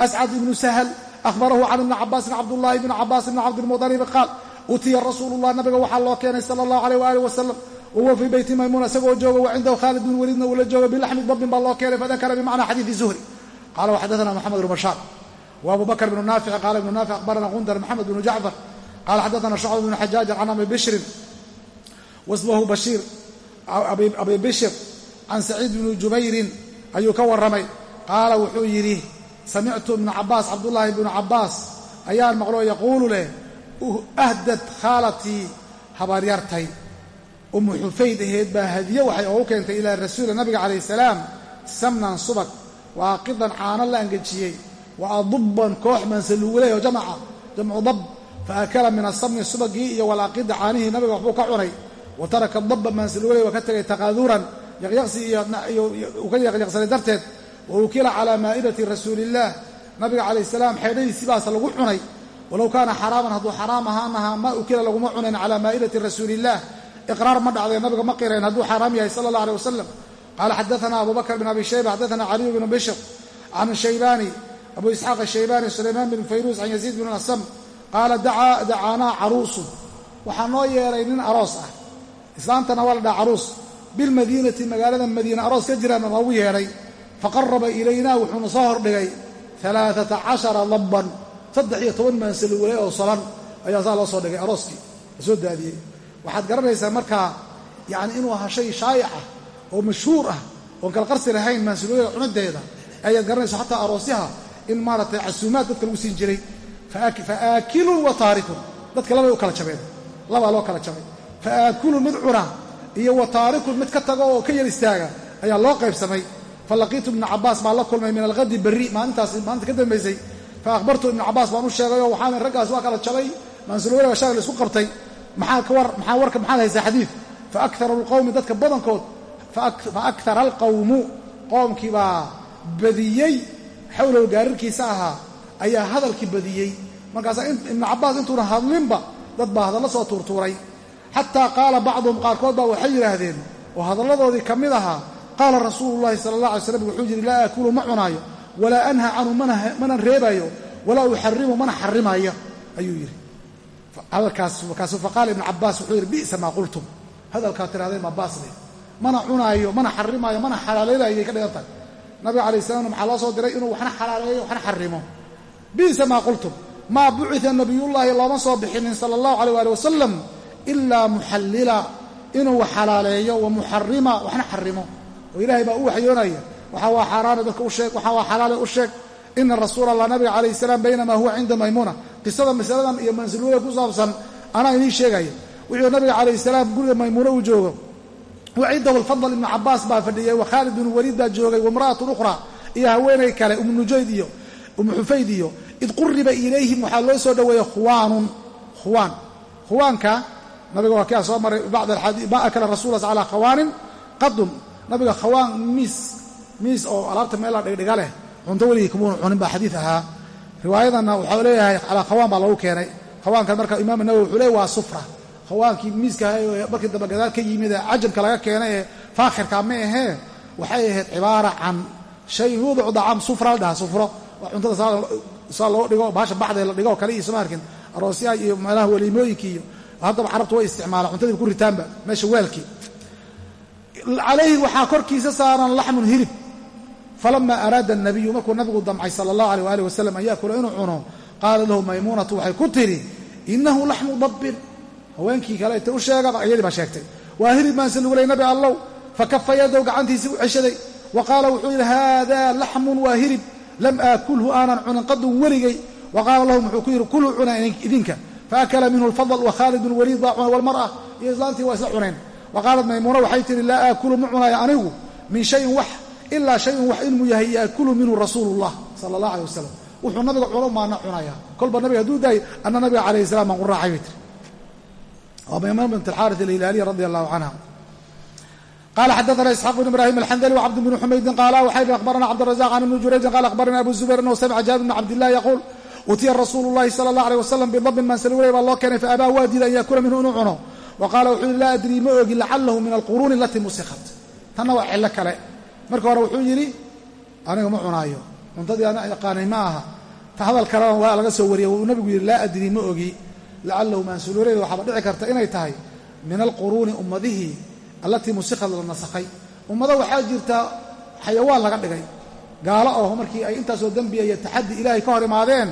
S1: ascad ibnu sahl ahbarahu can ibni cabaasin cabdullahi bni cabaas bni cabdilmuطalib qaal utiya rasuulu llah nabiga waxaa loo keenay sala allahu aleyh waaalih wasalam wahuwa fii beyti maymuuna isagoo jooga wa cindahu khaalid bin waliidna uu la jooga bilaxmi dabin baa loo keenay fadakara bimacna xadiidi zuhri qala waxadaana moxamed bnu bashaar wa abu bakr bnu naafic qala ibnu naafic akhbarana qundar maxamed bnu jacfar qala xadaana shucb bnu xajaajin can abi bishrin wasmahu bashiir abi bishir can saciid bni jubayrin ayuu ka warramay qaala wuxuu yidhi samictu ibnu cabaas cabdullaahi bnu cabaas ayaan maqloo yaquulu leh ahdad khaalatii habaaryartay umu xufayd aheed baa hadiye waxay oogu keentay ilaa rasuula nabiga calayh salaam samnan subag wa aqidan caano la angejiyey wa adubban koox maansaluuguley oo jamaca jamcu dab fa akala min asamni subagii iyo walaaqida caanihii nabiga waxbuu ka cunay wa taraka dabba maansaluuguley waa ka tegay taqaaduran yaqyaqsi iyo uu ka yaqyaqsanay darteed wa ukila calaa maa'idati rasuuliillaah nabiga calayh salaam xeedhadiisii baase lagu cunay walow kaana xaraaman hadduu xaraam ahaanahaa ma ukila laguma cunayn calaa maa'idati rasuuliillah iqraar ma dhacdeen nabiga ma qirayn hadduu xaaraam yahay sala allah aleh wasalam qaala xadaana abu bakr bin abi shayba xadaana caliyu bnu bishr can shaybani abu isxaaq ashaybani sulaymaan bin fayruus can yaziid bin asam qaala dacaanaa caruusun waxaa noo yeeray nin aroos ah. Islaantana waa la dhaha caruus. Bilmadiinati magaalada madiina aroos ka jiraana noogu yeedhay faqaraba ilaynaa wuxuuna soo hordhigay. Alaaata cashara dabban saddex iyo toban maansaluwale oo solan ayaa saa loo soo dhigay arooskii. La soo daadiyey waxaad garanaysaa markaa yacni inuu ahaa shay shaa'ic ah oo mashhuur ah oon kala qarsi lahayn maansaluwalada cunadeeda ayaad garanaysa xataa aroosyaha in maaratay casuumaad dadka lagu siin jiray. Faaaakilun wa taarikun. Dadka labay u kala jabeen. Labaa loo kala jabay. Faaakulun mid cuna iyo wa taarikun mid ka tago oo ka yar istaaga ayaa loo qaybsamay. Falaqiitu ibna cabaas baan la kulmay min alhadi berri maalintaas maalinta ka dambaysay. Fa akhbartu ibna cabaas baan u sheegayoo waxaan raggaas waa kala jabay. Maansulwalaga shaga la isku qabtay maxaa ka war maxaa warka maxaad haysaa xadiid? Fa akharu alqawmi dadka badankood fa akthara alqawmu qoomkii baa badiyey xawlow gaarirkiisa ahaa ayaa hadalkii badiyey. Markaasaa ibnu cabaas intuuna hadlinba dad baa hadallo soo tuurtuuray. Xataa qaala bacduhum qaarkood baa waxay yidhaahdeen oo hadalladoodii ka mid ahaa qaala rasuulu llahi sala allah alay slam wuxuu yidhi laa aakulu ma cunaayo walaa anha canhu manan reebaayo walaa uxarimu mana xarimaayo ayuu yidhi hadalkaas markaasu faqaala ibnu cabaas wuxuu yidhi bi'sa maa qultum. Hadalkaad tirahdeen maa baasle mana cunaayo mana xarimaayo mana xalaaleynayay ka dhigan tahay nabiga alayh salamna maxaa loo soo diray inuu waxna xalaaleeyo waxna xarimo. Bi'sa maa qultum. Maa bucita nabiyullaahi looma soo bixinin sala allahu aleyh waali wasalam ilaa muxallila. Inuu xalaaleeyo wa muxarima waxna xarimo. Oo ilaahay baa u waxyoonaya waxa waa xaaraana dadka u sheeg waxa waa xalaale u sheeg. Ina rasuula allah nabiga calayh salaam baynamaa huwa cinda maymuuna qisada masaladan iyo mansilwada ku saabsan anaa idiin sheegaya wuxuu nabiga calayh salaam guriga maymuuna uu joogo. Wa cindahu alfadl ibnu cabaas baa fadhiyey wa khaalid binu waliid baa joogay waimra'atun ukhra iyo haweenay kale umu nujayd iyo umu xufayd iyo id quriba ilayhim waxaa loo soo dhoweeyey khuwaanun khuwaan khuwaanka nabiga waa kia soo maray bacd alxadii ma akala rasuula calaa khawaanin qadun. Nabiga khawaan miis miis oo alaabta meela dhigdhiga leh cunto weligii kumuuna cunin baa xadiid ahaa riwaayadanna waxau leeyahay calaa khawaan baa lagu keenay. Khawaankan marka imaam nawowi wuxuu leeyahy waa sufra. Khawaankii miiskaha ee markii dambe gadaal ka yimid ee cajamka laga keenay ee faakhirka ma ahee waxay ahayd cibaara can. Shayin yuudacu dacaam sufra la dhaha sufro. Cuntada saa loo dhigo baasha baxdee la dhigo kale iyo soma arkin. Aroosyaha iyo meelaha weliimooyinki iyo haddaba carabtu way isticmaalaan cuntadii ku ritaanba meesha weelkii. Calayhi waxaa korkiisa saaran laxmun hilib falama araada nabiyu markuu nabigu damcay sala allahu aleh waalih wasalam an yaakula inuu cuno qaala lahu maymuunatu waxay ku tidhi inahu laxmu dabbin haweenkii kale inta u sheegaba iyadii baa sheegtay waa hilib maanse lagu ley nabi allow fakafa yadow gacantiisii u ceshaday wa qaala wuxuu yidhi haadaa laxmun waa hilib lam aakulhu aanan cunin qadun weligay wa qaala lahum wuxuu ku yidhi kulhu cuna idinka faakala minhu lfadl wa khaalid bn baa cuna walmar'a iyo islaantii waa isla cuneen wa qaalat maymuuna waxay tihi laa aakulu ma cunayo anigu min shayin wax ilaa shayun wax ilmu yahay yaakulu minhu rasuulu llah sala allah aleh wasalam wuxuu nabiga cuno maana cunaya. Kolba nabiga hadduu daayay anna nabiga calayh salam baan ku raacay bay tiri. Waa maymuuna bint alxaaris alhilaaliya radi allahu canha qala xadaana isxaaq bn ibrahim alxandali wcabd bn xumaydin qaala waxay akhbarana cabdirazaq can ibni jurayjin qala akhbarana abu zubayr anhu samica jaabir bn cabdilah yaquul utiya rasuulu llahi sala allah aleh wasalam bidabin maansalwilay baa loo keenay faabaa waa diida an yaakula minhu inuu cuno wa qaala wuxuu yihi laa adrii ma ogi lacalahu min alquruuni alatii musikhat. Tanna waa cillo kale marka hore wuxuu yidhi aniga ma cunaayo. Cuntadii ana yaqaanay ma aha. Ta hadal kalena waa laga soo wariyey. Uu nabigu yidhi laa adrii ma ogi. Lacalahu maansalwilay waxaaba dhici karta inay tahay min alquruuni ummadihii allatii musikhat la nasakhay. Ummado waxaa jirta xayawaan laga dhigay. Gaalo oo markii ay intaasoo dembiya iyo taxaddi ilaahay ka hor imaadeen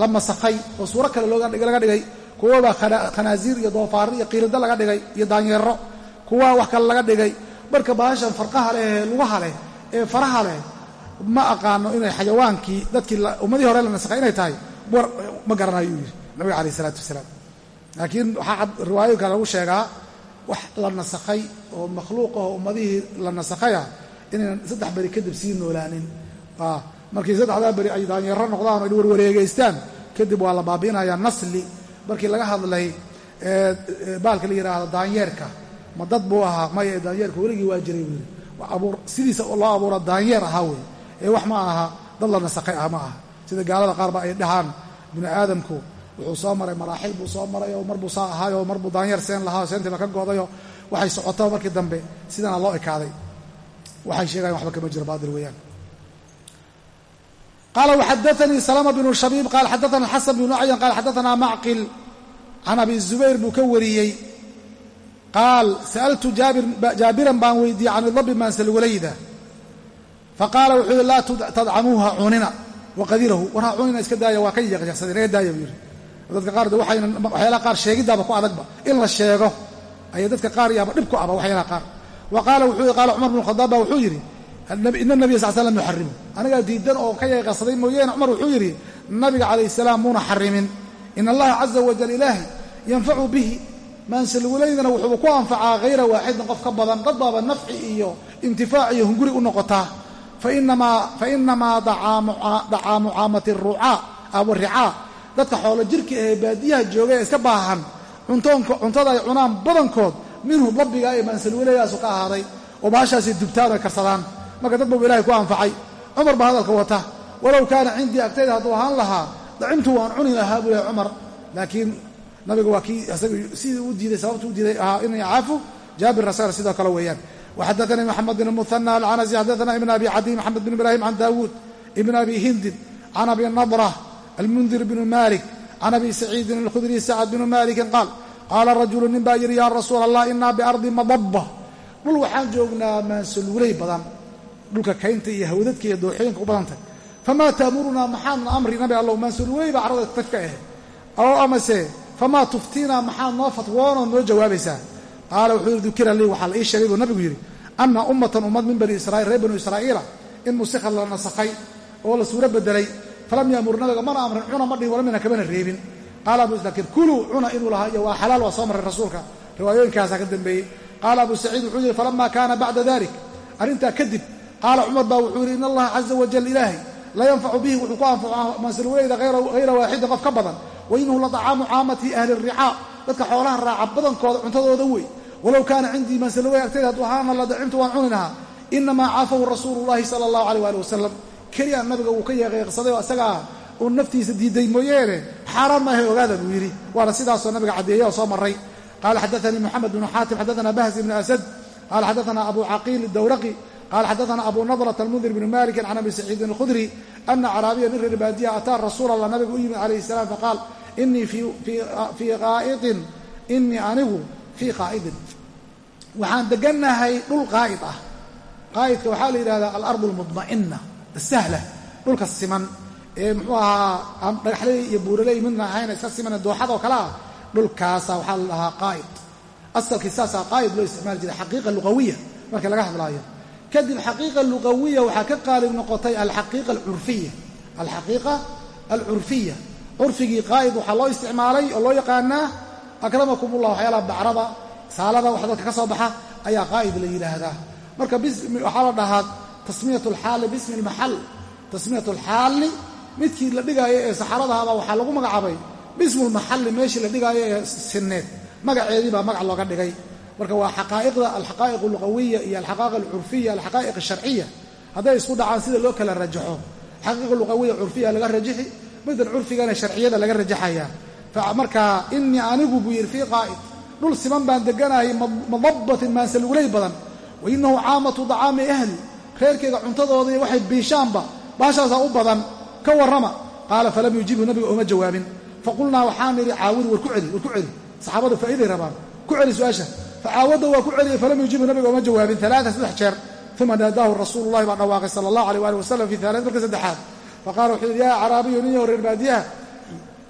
S1: la masakhay oo suuro kale laga dhigay. Kuwabaa khanaasiir iyo doofaarro iyo qiirida laga dhigay iyo daanyeero kuwa wax kale laga dhigay marka baashan farqaha leh ee lugaha leh ee faraha leh ma aqaano inay xayawaankii dadkii ummadihii hore la nasakhay inay tahay. War ma garanayo uu nabiga calayh isalaatu wasalaam. Laakiin waxaa riwaayooyinka lagu sheegaa wax la nasakhay oo makhluuq aho ummadihii la nasakhaya inaynan saddex beri kadib sii noolaanin. Markii saddexdaa beri ay daanyaro noqdaan ay warwareegaystaan kadib waa la baabi'inayaa nasli. Markii laga hadlay baalka la yidhaahdo daanyeerka ma dad buu ahaa maya daanyeerka weligii waa jiray buu yidhi. Abuur sidiisa loo abuura daanyeer ahaa wey ee wax ma aha dad la nasakhay ah ma aha. Sida gaalada qaarba ay dhahaan bini aadamku wuxuu soo maray maraaxil buu soo maray oo marbuu saa ahaayoo marbuu daanyar seen lahaa seentiiba ka goodayoo waxay socotaba markii dambe sidana loo ekaaday. Waxay sheegayan waxba kama jiro baatil weeyaan. Qaala waxadaanii salama bnu shabiib qaal xadaana xasan bnu acyan qaal xadaanaa macqil can abi zubayr buu ka wariyey qaal sa'altu jaabiran baan weydiiyey can idabi maansalwalayda faqaala wuxuu yihi laa tadcamuuha cunina waqadirahu warha cunina iska daaya waa ka yeeqyeeqsadeen naga daaya buu yidhi dadka qaar waxyaalaha qaar sheegiddaaba ku adagba in la sheego ayay dadka qaar yaaba dhib ku aba waxyaalaha qaar wa qaala wuxuu yihi qaala cumar bnu khadaab baa wuxuu yidhi ina nabiya sal slam yuxarimu anigaa diidan oo ka yeeqasaday mooyeene cumar wuxuu yidhi nabiga calayh salaam muuna xarimin in allaha caza wajal ilaahi yanfacu bihi maansalwalaydana wuxuuba ku anfacaa hayra waaxidin qof ka badan dad baaba nafci iyo intifaac iyo hunguri u noqotaa fainamaa dacaa mucaamati rucaa aw ricaa dadka xoolo jirka ee baadiyaha jooga ee iska baahan cuntada ay cunaan badankood minhu dabbiga ee maansalwaladaasu ka ahaaday oo baashaasay dubtaan oy karsadaan. Marka dad buu ilahay ku anfacay. Cumar baa hadalka wata. Walow kaana cindii agtayda hadduu ahaan lahaa dacimtu waan cuni lahaa buu yahay cumar. Laakiin nabiga waa kii sidii u diiday sababtu u diiday ahaa inay caafu jaabir rasaal sidoo kale weeyaan. Waxadaanii maxamed bn muhana alcanasi xadaana ibn abi cadi maxamed bn ibrahim can daawuud ibn abi hindin can abi nadra almundir bn malik can abi saciidin alkhudriy sacad bn malikin qaal qaala rajulu nin baa yidhi yaa rasuula allah inaa biardi madaba dhul waxaan joognaa maansululey badan dhulka kaynta iyo hawdadka iyo dooxooyinka u badantay famaa taamurunaa maxaadna amri nabi allow maansululey baa carrada tafka ah famaa tuftiinaa maxaad noo fatwoonoo noo jawaabaysaa qaala wuxuu yidhi dukira lii waxaa la ii sheegay buu nabigu yidhi anna ummatan ummad min bani israiil reer banu israa'iila in musikha la nasakhay oo la suuro bedelay falam yaamur nabiga mana amrin cuna ma dhihin walamina kamana reebin qaala abu laakiin kuluu cuna inuu lahaa iyo waa xalaal waa soo maray rasuulka riwaayooyinkaasaa ka dambeeyey qaala abu saciid wuxuu yidhi falama kaana bacda dalik arrintaa kadib qaala cumar baa wuxuu yidhi in allaha caza wajal ilaahay la yanfacu bihi wuxuu ku anfaco maansalweyda hayra waaxidin qof ka badan wa inahu la dacaamu caamati ahli ricaa dadka xoolaha raaca badankooda cuntadooda wey walow kaana cindii maansalwey agtayda hadduu ahaana la dacimtu waan cuni lahaa inamaa caafahu rasuulu llahi sala allahu aleyh waali wasalam keliya nabiga wuu ka yeeqeeqsaday oo isagaa uu naftiisa diiday mooyeene xaaraan maahay ogaada buu yidhi waana sidaasoo nabiga caddeeya oo soo maray qaala xadaanii moxamed bnu xaatim xadaana bahz ibnu asad qaala xadaana abu caqiil dawraqi qaala xadaana abu nadrat almundir bni malikin can abi saciidin alkhudri ana caraabiya nin reer baadiya ataa rasuul allah nabiga u yimid calayhi salaam faqaal inii fii qaa'idin inii anigu fii qaa'idin waxaan degannahay dhul qaa'id ah. Qaa'idka waxaa la yidhahdaa alardu almudma'ina asahla dhulka siman. Ee muxuu ahaa aan dhagaxley iyo buuraley midna ahayna iska simane dooxadoo kale ah. Dhulkaasa waxaa la dhahaa qaa'id asalkii saasaa qaa'id loo isticmaali jiray xaqiiqa luqawiya marka laga hadlaayo. Kadib xaqiiqa luqawiya waxaa ka qaalib noqotay alxaqiiqa alcurfiya alxaqiiqa alcurfiya curfigii qaa'id waxaa loo isticmaalay oo loo yaqaanaa akramakum ullah waxyaalaha bacrada saalada wax dadka ka soo baxa ayaa qaa'id la yidhaahdaa marka waxaa la dhahaa tasmiyat alxaali bismi lmaxal tasmiyat alxaali midkii la dhigaayo ee saxaradahabaa waxaa lagu magacaabay bismulmaxalli meeshii la dhigaayo ee sinneed. Magaceedii baa magac looga dhigay. Marka waa xaqaa'iqda alxaqaa'iq alluqawiya iyo alxaqaa'iq alcurfiya alxaqaa'iq alsharciya hadday isku dhacaan sida loo kala rajaxo. Xaqiiqa luqawiya curfiya laga rajixi midan curfigana sharciyada laga rajaxaya. Marka inii anigu buu yidhi fii qaa'id dhul siman baan deganahay madabatin maansaluguley badan wa inahu caamatu dacaami ahli reerkeyga cuntadooda iyo waxay biishaanba baashaasaa u badan ka warrama. Qaala falam yujibhu nabiga ooma jawaabin. Faqulnaa waxaan nidhi caawini war ku celi war ku celi. Saxaabadu faa'iday rabaan. Ku celi su'aasha. Facaawada waa ku celiyey falam yujibhu nabiga ooma jawaabin. Alaaa saddex jeer. Uma naadaahu rasuulu llahi baa dhawaaqay sala allahu aleyh waali wasalam fi aalid marka saddexaad faqala wuxuu yidhi yaa caraabiyu nin yaho reer baadiyaha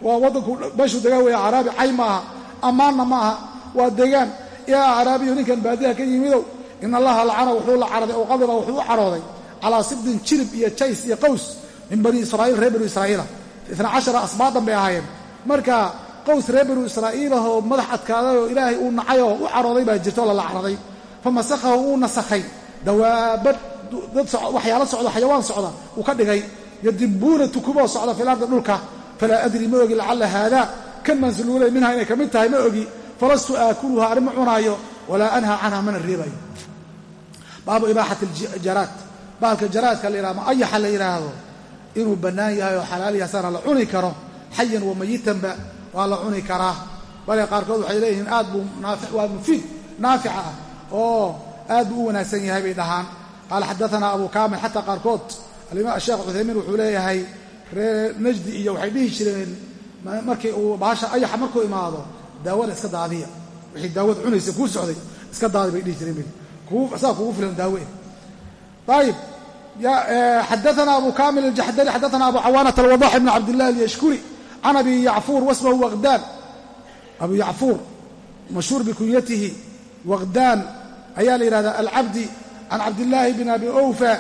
S1: waa waddanku meeshuu degaan weya caraabi cay ma aha ammaanna ma aha waa degaan yaa caraabiyu ninkan baadiyaha ka yimidow in allaha lacana wuxuu la caraday oo qadiba wuxuu u carooday calaa sibdin jirib iyo jays iyo qaws min bani israa'iil reer banu israa'iila itna cashara asbaadan bay ahaayeen marka qaws reer banu israa'iilahoo madax adkaaday oo ilaahay uu nacay oo u carooday baa jirto la lacraday fa masakhahu wuu nasakhay dawaabad dad waxyaalo socda xayawaan socda uu ka dhigay yadibuuna tukuboo socda fil ardi dhulka falaa adri ma ogi lacalla haadaa kan maansuluguley minha inay ka mid tahay ma ogi falastu aakuluha arrin ma cunaayo walaa anha canha mana reebayo baabu ibaaxati aljaraad baalka jaraadka la yidhaha ma ayaxa la yidhaahdo inuu bannaan yahay oo xalaal yahay sana la cuni karo xayan wa mayitanba waa la cuni karaa bale qaarkood waxay leeyihiin aad buu waa mufiid naafica ah oo aad buu u wanaagsan yahay bay dhahaan qaala xadaanaa abu kaamil xataa qaarkood sheekh cuthaymiin wuxuu leeyahay reer najdi iyo waxay dhihi jireen markii uu baasha ayaxa markuu imaado daawada iska daadiya. Wixii daawada cunaysa kuu socday iska daadi bay dhihi jireen saa kugu filan daawe ayib xadaana abu kamil aljaxdari xadaana abu cawaanat alwadax ibn cabdillahi alyashkuri can abi yacfuur wasmahu waqdaan. Abu yacfuur mashhuur bikunyatihi waqdaan ayaa la yidhahdaa alcabdi can cabdillaahi bn abi owfa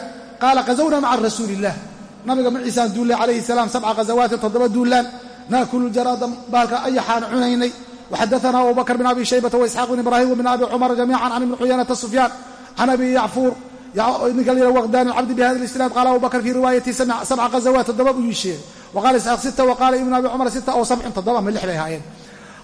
S1: qaala qazawna maca rasuuli illah nabiga maciisaan duullay calayhi salaam sabca ghazawaatin toddoba duullaan naakulu jaraada baalka ayaxaan cunaynay waxadaana abu bakr bn abi shaybata waisxaaq bn ibrahim wbn abi cumar jamiican can ibni xuyaanata sufyaan can abi yacfuur ninka la yihah waqdaan alcabdi bi hada lisnaad qaala abu bakr fii riwaayati sabca ghazawaat toddoba buu yiisheegay waqala isxaaq sita waqala ibn abi cumar sita oo sabcin toddoba ma lix bay ahaayeen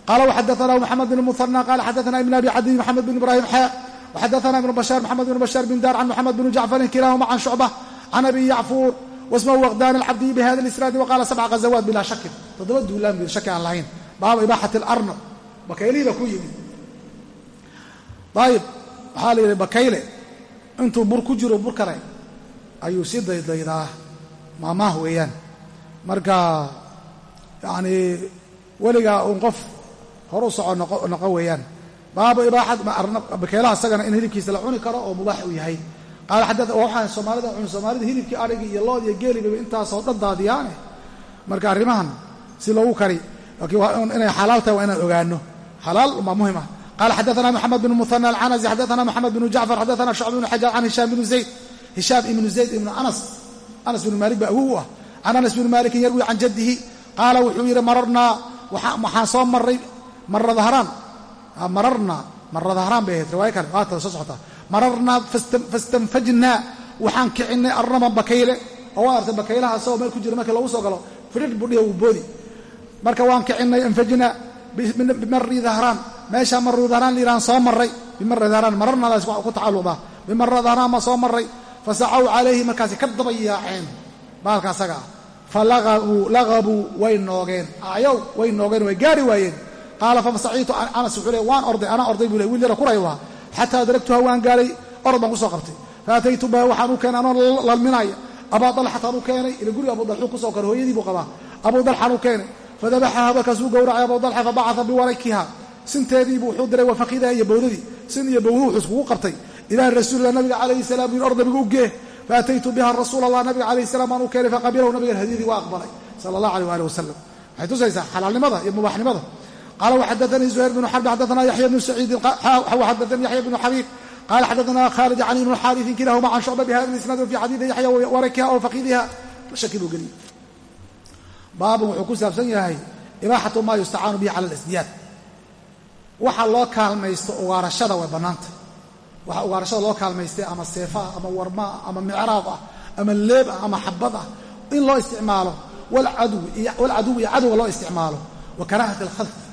S1: qala wxadaana maxamed bn muhanى qala xadaana ibn abi cadiy maxamed bn ibrahim xaa وxadaثna iبن bشhاaر محamed بن bشhاaر بن dar عن محamed بن جacفر kilahma عن شhucبة عن أbي yacفوur واسmhu وqdاn الcabdiي bhada الإsناad وqala سبca غaزawاat bila shakin toddoba duulaan bi shaki aan lahayn baaba ibaaxaة الأrnab bakaylihiba ku yimid ayib waxaa la yidhi bakayle intuu bur ku jiro bur kale ayuu sii daydaydaa maamaah weeyaan marka yani weligaa un qof horu soco noqo weeyaan baabu ibaaxat bakeelaha isagana in hilibkiisa la cuni karo oo mubaax uu yahay. Qaala xadaa waxaan soomaalida cun soomaalida hilibkii adhigi iyo lood iyo geeliba intaasoo dhan daadiyaane. Marka arrimahan si loogu kari laakiin inay xalaal tahay waa inaan ogaano xalaal baa muhiim ah qaala xadaana moxamed bn muhana alcanasi xadaana moxamed bnu jacfar xadaana shucb bnu xajaar can hishaam bnu zayd hishaam ibnu zayd ibnu anas anas bnu maalik baa awow u ah can anas bni maalikin yarwi can jaddihi qaala wuxuu yidhi mararnaa waxaan soo maray mara dahraan mararnaa mara dahraan bay ahayd riwaayo kale waata soo socotaa mararnaa fastanfajnaa waxaan kicinay arnaman bakayle. Oo waa artay bakaylaha asagoo meel ku jira markii lagu soo galo fidhir budhiya wuu boodi. Marka waan kicinay anfajnaa bimari dahraan meeshaa maru dahraan layidhahan soo maray bimari dahraan mararnaadaas waa ku tacalluqdaa bimara dahraan ma soo maray fasacaw calayhi markaasi ka daba yaaceen. Baalka asaga ah falagabuu way noogeen. Acyow way noogeen way gaari waayeen qaala famasaciitu anas wuxuu le waan orday anaa orday buu le wiil yara kuray waa xataa adragtuha waan gaaray orod baan ku soo qabtay faataytu biha waxaan u keenay anoo lalminaya abaa dalxataan u keenay ila guriga abu dalxuu ku soo koray hooyadii buu qabaa abuu dalxaan u keenay fadabaxaha markaasuu gowracay abu dalxa fabacaa biwarakiha sinteediibuu wuxuu diray wafakidaha iyo bowdadii sin iyo bowdu wuxuu iskugu qabtay ilahi rasuulillah nabiga calayhi salam yii orda bigu ugee faataytu biha rasuul allah nabiga calayhi salam baan u keenay faqabilahu nabigan hadiyadii waa aqbalay sala allah aleyh waali wasalam waxay tusaysaa xalaalnimada iyo mubaaxnimada qala wxadaanii zuhayr bnu xarbi xadaana yaxya bnu saciidin xadaanii yaxya bnu xabiib qala xadaana khalid cali bnu xaariثin kilahuma can shucba bihada isnaad fi xadiidi yaxya warakiha o faqidiha shaki buu geliyey baabun wuxuu ku saabsan yahay ibaaxatu ma yustacaanu bihi cala اlisdiyaad waxa loo kaalmaysto ugaarashada way bannaanta waxa ugaarashada loo kaalmaystay ama seefaah ama warmaa ama micraaq ah ama leeb ah ama xabad ah in loo isticmaalo walcaduwi iyo cadowga loo isticmaalo wa karaahati اlkhadf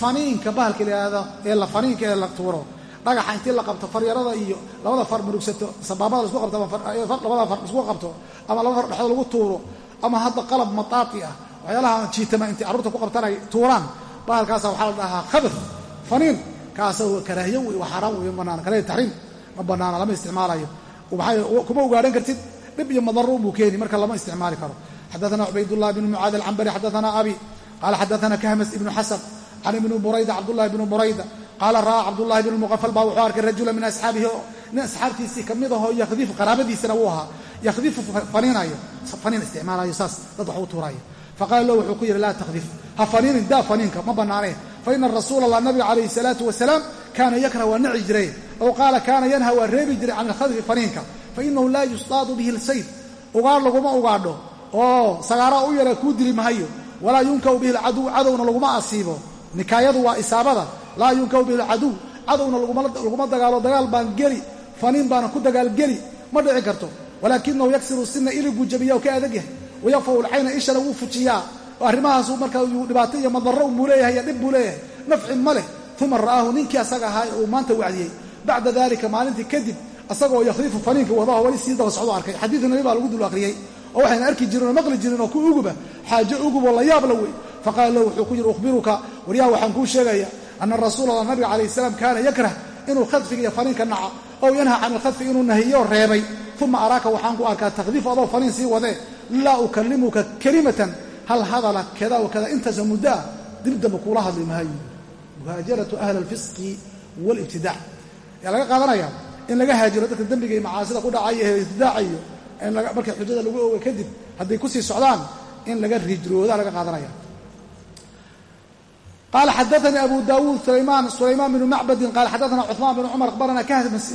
S1: faniinka bahalka la yidhaahdo ee la faniinka ee la tuuro. Dhagaxa intii la qabto faryarada iyo labada far murugsato sabaabada la isku qabto far isku qabto ama laba far dhexdood lagu tuuro ama hadda qalab mataati ah waxyaalaha jiitama intay carruurta ku qabtaan ay tuuraan bahalkaasa waxaa la dhahaa khadaf faniin kaasa karaahiyo wey waa xaaraan wey ma banaana ma banaana lama isticmaalayo. Kuma ugaadhan kartid dhib iyo madaro buu keeni marka lama isticmaali karo. Xadaana cubaydullah bn mucaad alcambari xadaana abi qaala xadaana kahmas ibnu xasan can ibni burayda cabdullahi bni burayda. Qaala ra'aa cabdullahi bn muqafal baa wuxuu arkay rajula min asxaabihi nin asxaabtiisii ka mid ahoo yakdifu qaraabadiisina wuu ahaa. Yakdifu faniinayo faniin isticmaalayo saas dad wax u tuuraayo. Faqaala lahu wuxuu ku yidhi laa takdif ha faniinin daa faniinka ma bannaaneen fa ina allah nabiga calayhi salaatu wasalaam kaana yakrah waa nici jiray. Ow qaala kaana yanha waa reebi jiray can alkhadfi faniinka. Fa inahu laa yustaadu bihi lsayd ugaar laguma ugaadho. Oo sagaaraa u yara kuu dili mahayo walaa yunkaw bihi alcaduw cadowna laguma asiibo nikaayadu waa isaabada. Laa yunkaw bihi alcaduw cadowna laguma dagaalo. Dagaal baan geli. Faniin baana ku dagaalgeli ma dhici karto. Walaakinahu yaksiru sina iliguu jabiya oo ka adag yahay. Wayaqfaw lcayna ishana wuu fujiyaa. Arrimahaasu marka yuu dhibaato iyo madarro buu leeyahay iyo dhib buu leeyahay. Nafcin ma leh. Uma ra'aahu ninkii asaga ahaa uu maanta wacdiyey. Bacda dalika maalintii kadib asagoo yakhriifu faniinka wadaho wali sii daba socdo arkay. Xadiidu nabi baa lagu dul akhriyey oo waxayna arki jirin oo maqli jirin oo ku uguba xaajo uguboo la yaab la wey faqaala lahu wuxuu ku yidhi ukhbiruka. Waryaha waxaan kuu sheegaya ana rasuul allah nabiga calayh salaam kaana yakrah inuu khadfiga iyo faniinka naco ow yanha can ilkhadfi inuu nahiyo reebay. Uma araaka waxaan ku arkaa takdiif adoo faniin sii wadee. Laa ukalimuka kelimatan. Hal hadala kada wa kada intaasoo muddo ah dib dambe kuula hadli maayo muhaajaratu ahli alfisqi waalibtidaac ayaa laga qaadanaya? In laga haajiro dadka dembiga iyo macaasida ku dhacay ee ibtidaacayo markii xujada lagu oga kadib hadday ku sii socdaan in laga rijrooda laga qaadanaya. Qala xadaanii abu dawuud sulayman bnu macbadin qala xadaana cuثman bn cumar abarana kahmas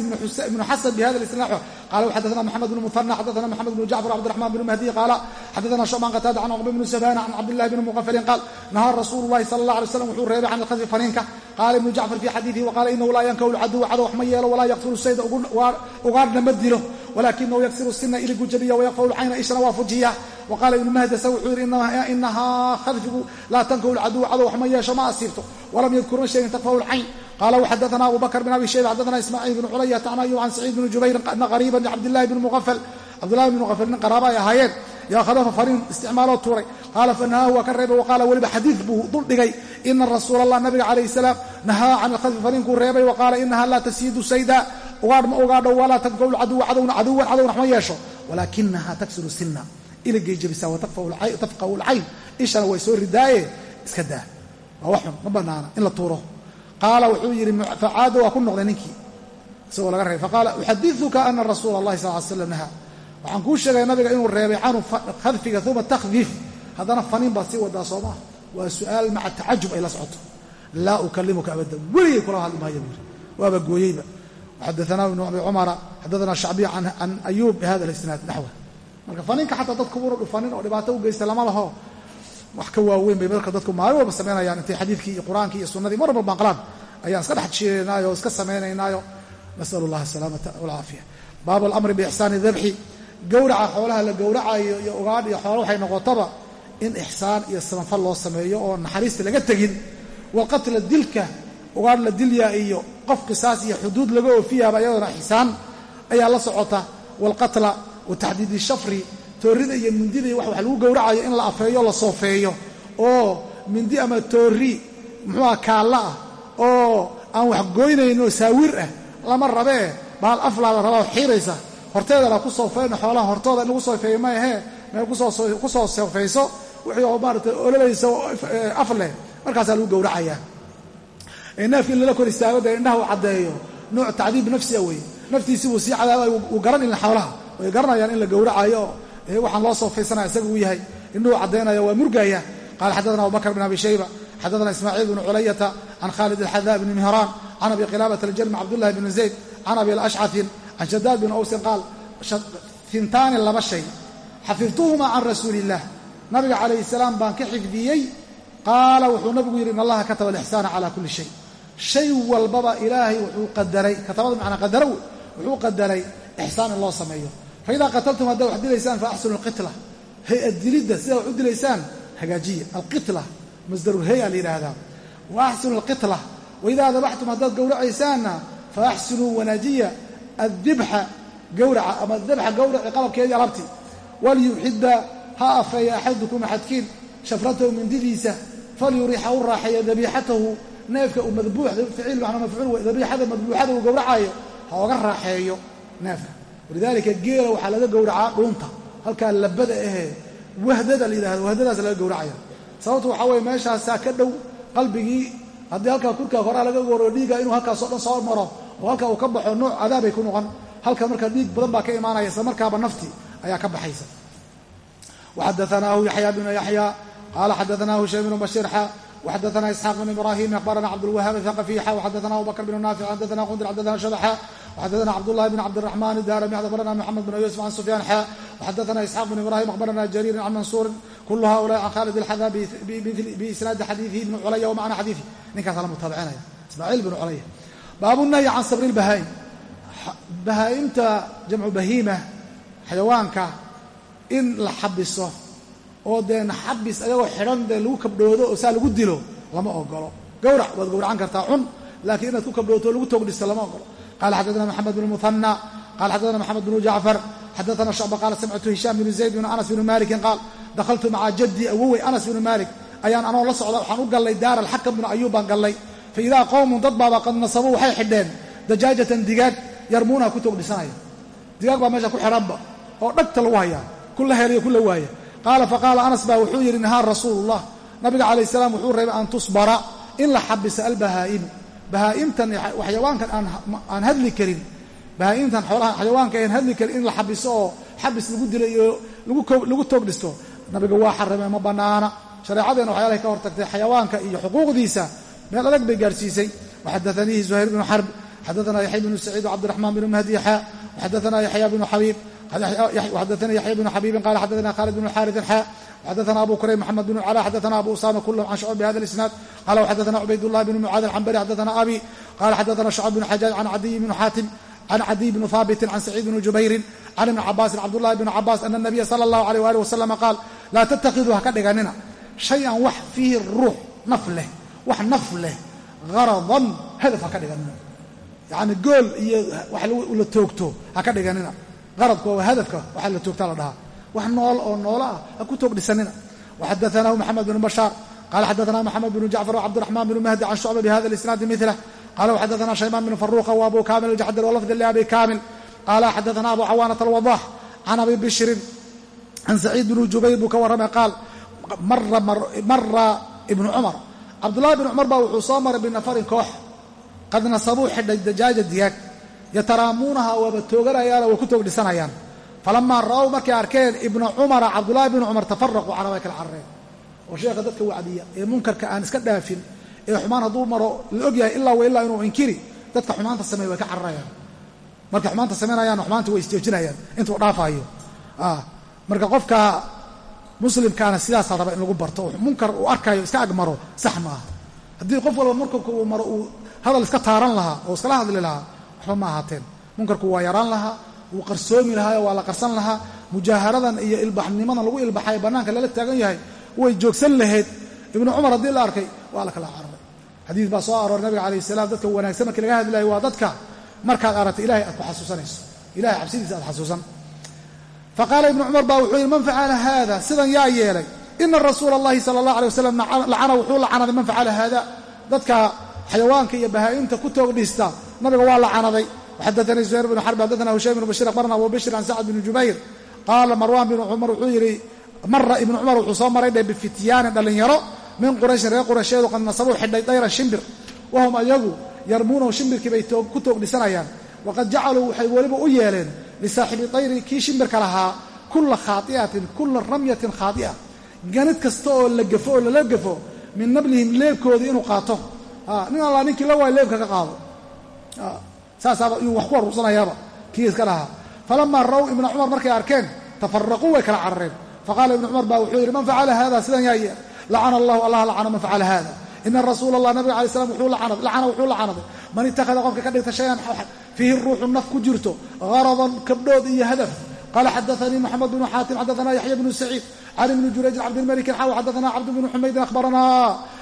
S1: ibnu xasan bhada isnaax qala xadaana mxamed bn muhana xadaana mxamed bn jacfar cabdiraxman bn mahdi qaala xadaana shucban qataada can cqba bn subana can cabdillahi bn muqafalin qaal nahaa rasuulu llahi sala allah alay slam wuxuu reebay can ilkhadfi faniinka qaala ibnu jacfar fi xadiidihi waqala inahu laa yankahu lcaduw cadow wax ma yeelo walaa yaqtulu sayda ugaarhna ma dilo walakinahu yaksiru sina iligu jabiya wayaqfaw lcayna ishna waa fujiya waqaala ibnu mahdasa wuxuu yidhi inahaa khadfigu laa tankahu lcaduw cadow wax ma yeesho ma asiibto walam yadkur ma sheegin takfahu lcayn qala wxadana abu bakr bn abi shayba xadana ismaaciil bn culayata can ayub can saciid bn jubayr ana qariiba cabdilahi bn muqafal cabdillahi bn muqafal nin qaraaba ay ahaayeen yaa khadafa fariin isticmaaloo tuuray qaala fanahaahu waa ka reebay waqaala weliba xadiid buu duldhigay ina rasuula allah nabiga calayh salaam nahaa can ilkhadfi fariinkuu reebay wa qaala inaha laa tasiidu sayda ugaadh ma ugaadho walaa tankahu lcaduwa cadowna caduwan cadow wax ma yeesho. Walaakinaha taksiru sina iligay jebisaa watafqahu lcayn ishana way soo ridaaye iska daa. Waa wax xun ma banaana in la tuuro. Qaala wuxuu yidhi facaada waa ku noqday ninkii. Isagoo laga reebay faqaala uxadiuka ana rasuula allahi sal ly slam nahaa. Waxaan kuu sheegaya nabiga inuu reebay canu khadfiga uma takhdiif haddana faniin baad sii wadaa soo maa waa su'aal maca tacajub ay la socoto. Laa ukalimuka abada weligay kula hadli xadaana ibnu abi cumara xadaana shacbiy can ayuub bihada lisnaad naxwa marka faniinka xataa dadku una dhufanin oo dhibaato u geysta lama laho wax ka waaweyn bay marka dadku maalin walba samaynayaan intay xadiidkii iyo qur'aankii iyo sunnadii mar walba maqlaan ayaan iska dhex o iska samaynaynaayo nasal allah asalaamata walcaafiya baabu alamri biixsaani dabxi gowraca xoolaha la gowracayo iyo ugaadh iyo xoolo waxay noqotaba in ixsaan iyo samafal loo sameeyo oo naxariista laga tegin walqatla dilka ugaadh la dilyaa iyo qof qisaas iyo xuduud laga oofiyaaba iyadoona ixsaan ayaa la socota. Walqatla wa taxdiidi shafri toorrida iyo mindida iyo wax wax lagu gowracayo in la afeeyo la soofeeyo. Oo mindi ama toorri muxuuha kaalla ah oo aan wax goynayn saawir ah lama rabee bahal aflaa la rabaa xiiraysa. Horteedana ku soofeyno xoolaha hortooda in lagu soofeeyo ma ahee meel ku soo soofayso wixii oo maarata ololaysa af leh markaasaa lagu gowracayaa neefki in lala kor istaago dee indhaha uu caddeeyo. Nooc tacdiib nafsiya weeye. Naftiisi wuu sii cadaabay uu garan ilin xoolaha. Way garanayaan in la gowracayo waxaan loo soofaysanaya isaga uu yahay. Indhuhu caddaynaya waa murgaya qala xaddaana abubakr bn abi shayba xaddaana ismaaciil bn culayata can khalid alxadaa bni mihraan can abi qilaabata aljarmi cabdullahi bni zayd can abi alashcafin can shadaad bn awsin qaal fintaani laba shay. Xafidtuhuma can rasuuli illah nabiga calayhi salaam baan ka xifdiyey qaala wuxuu nabigu yidhi in allaha kataba alixsaana cala kulli shay. Shay walbaba ilaahay wuxuu qadaray katabada macnaa qadarow wuxuu qadaray ixsaan in loo sameeyo. Faidaa qataltum haddaad wax dilaysaan fa axsinu alqitla. Hay'ad dilidda sidaa wax u dilaysaan hagaajiya alqitla masdarulhay-a la yidhaahdaa. Wa axsinu alqitla. Waidaa dabaxtum haddaad gowracaysaanna fa axsinuu wanaajiya addibxa gowraca ama dabxa gowraci qalabkeedii alabti. Walyuxidda ha afeeya axadukum axadkiin shafratahu mindidiisa falyuriix ha u raaxeeya dabiixatahu neefka uu madbuux ficil macna mafcuul dabiixada madbuuxada uu gowracayo ha oga raaxeeyo neefka walidaalika geela waxaa laga gowracaa dhuunta halkaa labada ahee wahdada la yidhahdo wahdadaas laga gowracaya sababtu waxaa weye meeshaasaa ka dhow qalbigii haddii halkaa kurkaa horaa laga gowraco dhiigga inuu halkaasoo dhan soo maro oo halkaa uu ka baxo nooc cadaabay ku noqon halka marka dhiig badan baa ka imaanaya isla markaaba nafti ayaa ka baxaysa waxadaanaahu yaxya bnu yaxya qaala xadaanaahu shaym bnu bashiir xa وxadثna isxاaq بن ibrahim akhbarana cabdالwahاab الثqفي xa وxadثna abu bakr بن naafic xadثna qndir xadثna shbxa وxadثna cabdالlahi بn cabdالرحman الdarmi akhbarana mxamed بn yusuf can sufyaan xa وxadثna isxاaq بن ibrahim akhbarana jariir can mansuuri kul haؤulaءi can khalid الxada biisnaadi xadiiثihi ibn culaya wmacna xadiiثi ninkaasa la mutaabicinaya ismaaciil bn culaya baabu الnahyi can sabr الbahaa'im bahaa'imta jamcu bahiima xayawaanka in la xabiso oo dee naxabis ayagoo xidhan dee lagu kabdhoodo oo saa lagu dilo lama ogolo gawrac waad gowracan kartaa cun laakiin inaad ku kabdhooto lagu toogdhisto lama ogolo qala xaddaana maxamed bn muhanى qala xaddaana maxamed bnu jacfar xaddaana shucba qaala samictu hishaam bn zayd bn anas bn malikin qaal dakhaltu maca jaddi awowey anas bn malik ayaan anoo la socda waxaan u gallay daara alxakam binu ayuub baan gallay. Fa idaa qowmun dad baaba qad nasabuu waxay xidheen dajaajatan digaag yarmuunaha ku toog dhisanaya digaag baa meesha ku xidhanba oo dhagta lagu hayaa kula helayo kula waaya qaala faqaala anas baa wuxuu yidhi nahaa rasuulullah. Nabiga calayh salaam wuxuu reebay an tusbara in la xabisa albahaa'imu bahaa'imtan xayawaankan aan hadli karin bahaa'imtan xoolaha xayawaanka aan hadli karin in la xabiso oo xabis lagu dilo iyo lagu toog dhisto. Nabiga waa xarimay ma bannaana shareecadeenna waxyaalahay ka hortagtay xayawaanka iyo xuquuqdiisa. Meel adag bay gaarsiisay. Waxadaaniihi zuhayr bnu xarb xadaana yaxya bnu saciid wcabdiraxmaan bnu mahdi xa waxadaana yaxya bnu xabiib xadaana yaxya bnu xabiibin qala xadaana khaalid bnu xaaridin xa xadaana abu kurayb maxamed bn cala xadaana abu usama kulhm can shucb bihada isnaad qala xadaana cubaydullah bn mucaad alcambari xadaana abi qala xadaana shucb bn xajaaj can cadiy bn xaatim can cadiy bni haabitin can saciid bni jubayrin can ibni cabaasin cabdullahi bni cabaas ana nabiya sala allahu alayh waalih wasalama qaal laa tattakhiduu ha ka dhiganina shay-an wax fiihi ruux naf leh wax naf leh haradan hadaf ha ka dhiganina yacni gool iyo wax la toogto ha ka dhiganina qaradku waa hadafka waxa la toogtaa la dhahaa. Wax nool oo noolo ah ha ku toog dhisanina. Waxadaanahu maxamed bnu bashaar qala xadaana maxamed bnu jacfar wcabdiraxmaan bnu mahdi can shucba bihada isnaadi milah qala xadaana shayban bn faruqa wabu kamil aljaxdar walafdi liabi kamil. Qala xadaana abu cawaanat alwadax can abi bishrin can saciid bni jubayr buu ka warramay qaal mara ibnu cumar cabdullahi bn cumar baa wuxuu soo maray binafarin koox. Qad nasabuu xidhay dajaaja digaag yataraamuunaha waaba tooganayaano way ku toog dhisanayaan falamaa ra'ow markay arkeen ibna cumara cabdullahi bnu cumar tafaraquu way kala carareen oo sheekha dadka wacdiya ee munkarka aan iska dhaafin ee xumaan hadduu maro la ogyahay ilaa wa ilaa inuu inkiri dadka xumaanta sameey way ka cararayaan. Markay xumaanta samaynayaanna xumaanta way isjoojinayaan intuu dhaafaayo. Marka qofka muslimkaana sidaasaa raba in lagu barto munkar uu arkayo iska agmaro sax ma aha. Haddii qof walba markanka uu maro uu hadal iska taaran lahaa oo iskala hadli lahaa waxba ma ahaateen munkarku waa yaraan lahaa wuu qarsoomi lahaayo waa la qarsan lahaa. Mujaaharadan iyo ilbaxnimadan lagu ilbaxay bannaanka lala taagan yahay way joogsan lahayd ibnu cumar haddii la arkay waa la kala cararay xadiis baa soo arooray nabiga calayh salaam dadka wanaagsan markii laga hadlayo waa dadka markaad aragtay ilahay aad ku xasuusanayso. Ilahay cabsidiisa aad xasuusan. Faqaala ibnu cumar baa wuxuu yidhi man facala haada sidan yaa yeelay. Ina rasuula allahi sala allah alay wasalam lacana wuxuu lacanaday man facala haada dadka xayawaanka iyo bahaa'imta ku toog dhista nabiga waa lacanaday. Waxadaanii zuhayr bnu xarb xadaana hushaym bnu bashir akhbarana abu bishir can sacd bni jubayr. Qaala marwan binu cumar wuxuu yidhi mara ibnu cumar wuxuu soo maray dhe bifityaanin dhallinyaro min qurayshin reer quraysheedu qad nasabuu xidhay dayran shimbir. Wahum ayagu yarmuunahu shimbirkii bay ku toog dhisanayaan. Waqad jacaluu waxay weliba u yeeleen lisaaxibi tayri kii shimbirka lahaa kulla khaai'atin kulla ramyatin khaa'i'a ganid kasta oo la gafo oo lala gafo min nablihim leebkoodii inuu qaato. Nin allaa ninkii la waayo leebka ka qaado saasaaba iyuu wax ku aruursanayaaba kii iska lahaa. Falamaa raw ibna cumar markay arkeen tafaraquu way kala carareen. Faqaala ibnu cumar baa wuxuu yidhi man facala hada sidan yaa yeel lacana allahu allah lacana man facala hada ina rasuula allah nabiga alay slam lacana wuxuu lacanaday man ittakhada qofka ka dhigta shayan fiihi ruuxu naf ku jirto haradan kabdhood iyo hadaf. Qala xadaanii moxamed bnu xaatim xadaana yaxya bnu saciid can ibni jurayjin cabdilmalikin xaa xadaana cabd bnu xumaydin ahbarana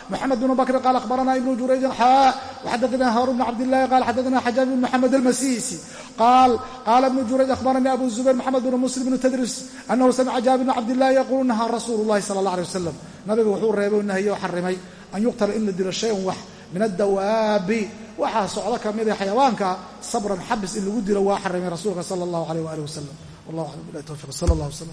S1: moxamed bnu bakrin qaal ahbarana ibnu jurayjin xaa waxadaana haarun bn cabdillahi qaal xadaana xajaaj bn moxamed almasiisi qaal qaala ibnu jurayj ahbaranii abu zubayr moxamed bnu muslim bnu tadris anahu samica jaabir bn cabdillahi yaquulu nahaa rasuulu llahi sala allah alay wasalam nabiga wuxuu reebay o nahiye oo xarimay an yuqtala in la dilo shayan wax min addawaabi waxaa socdo ka mida xayawaanka sabran xabis in lagu dilo waa xarimay rasuulka sala allahu aleyh waali wasalam wallah aclam bilahi towfiq sala allah wslam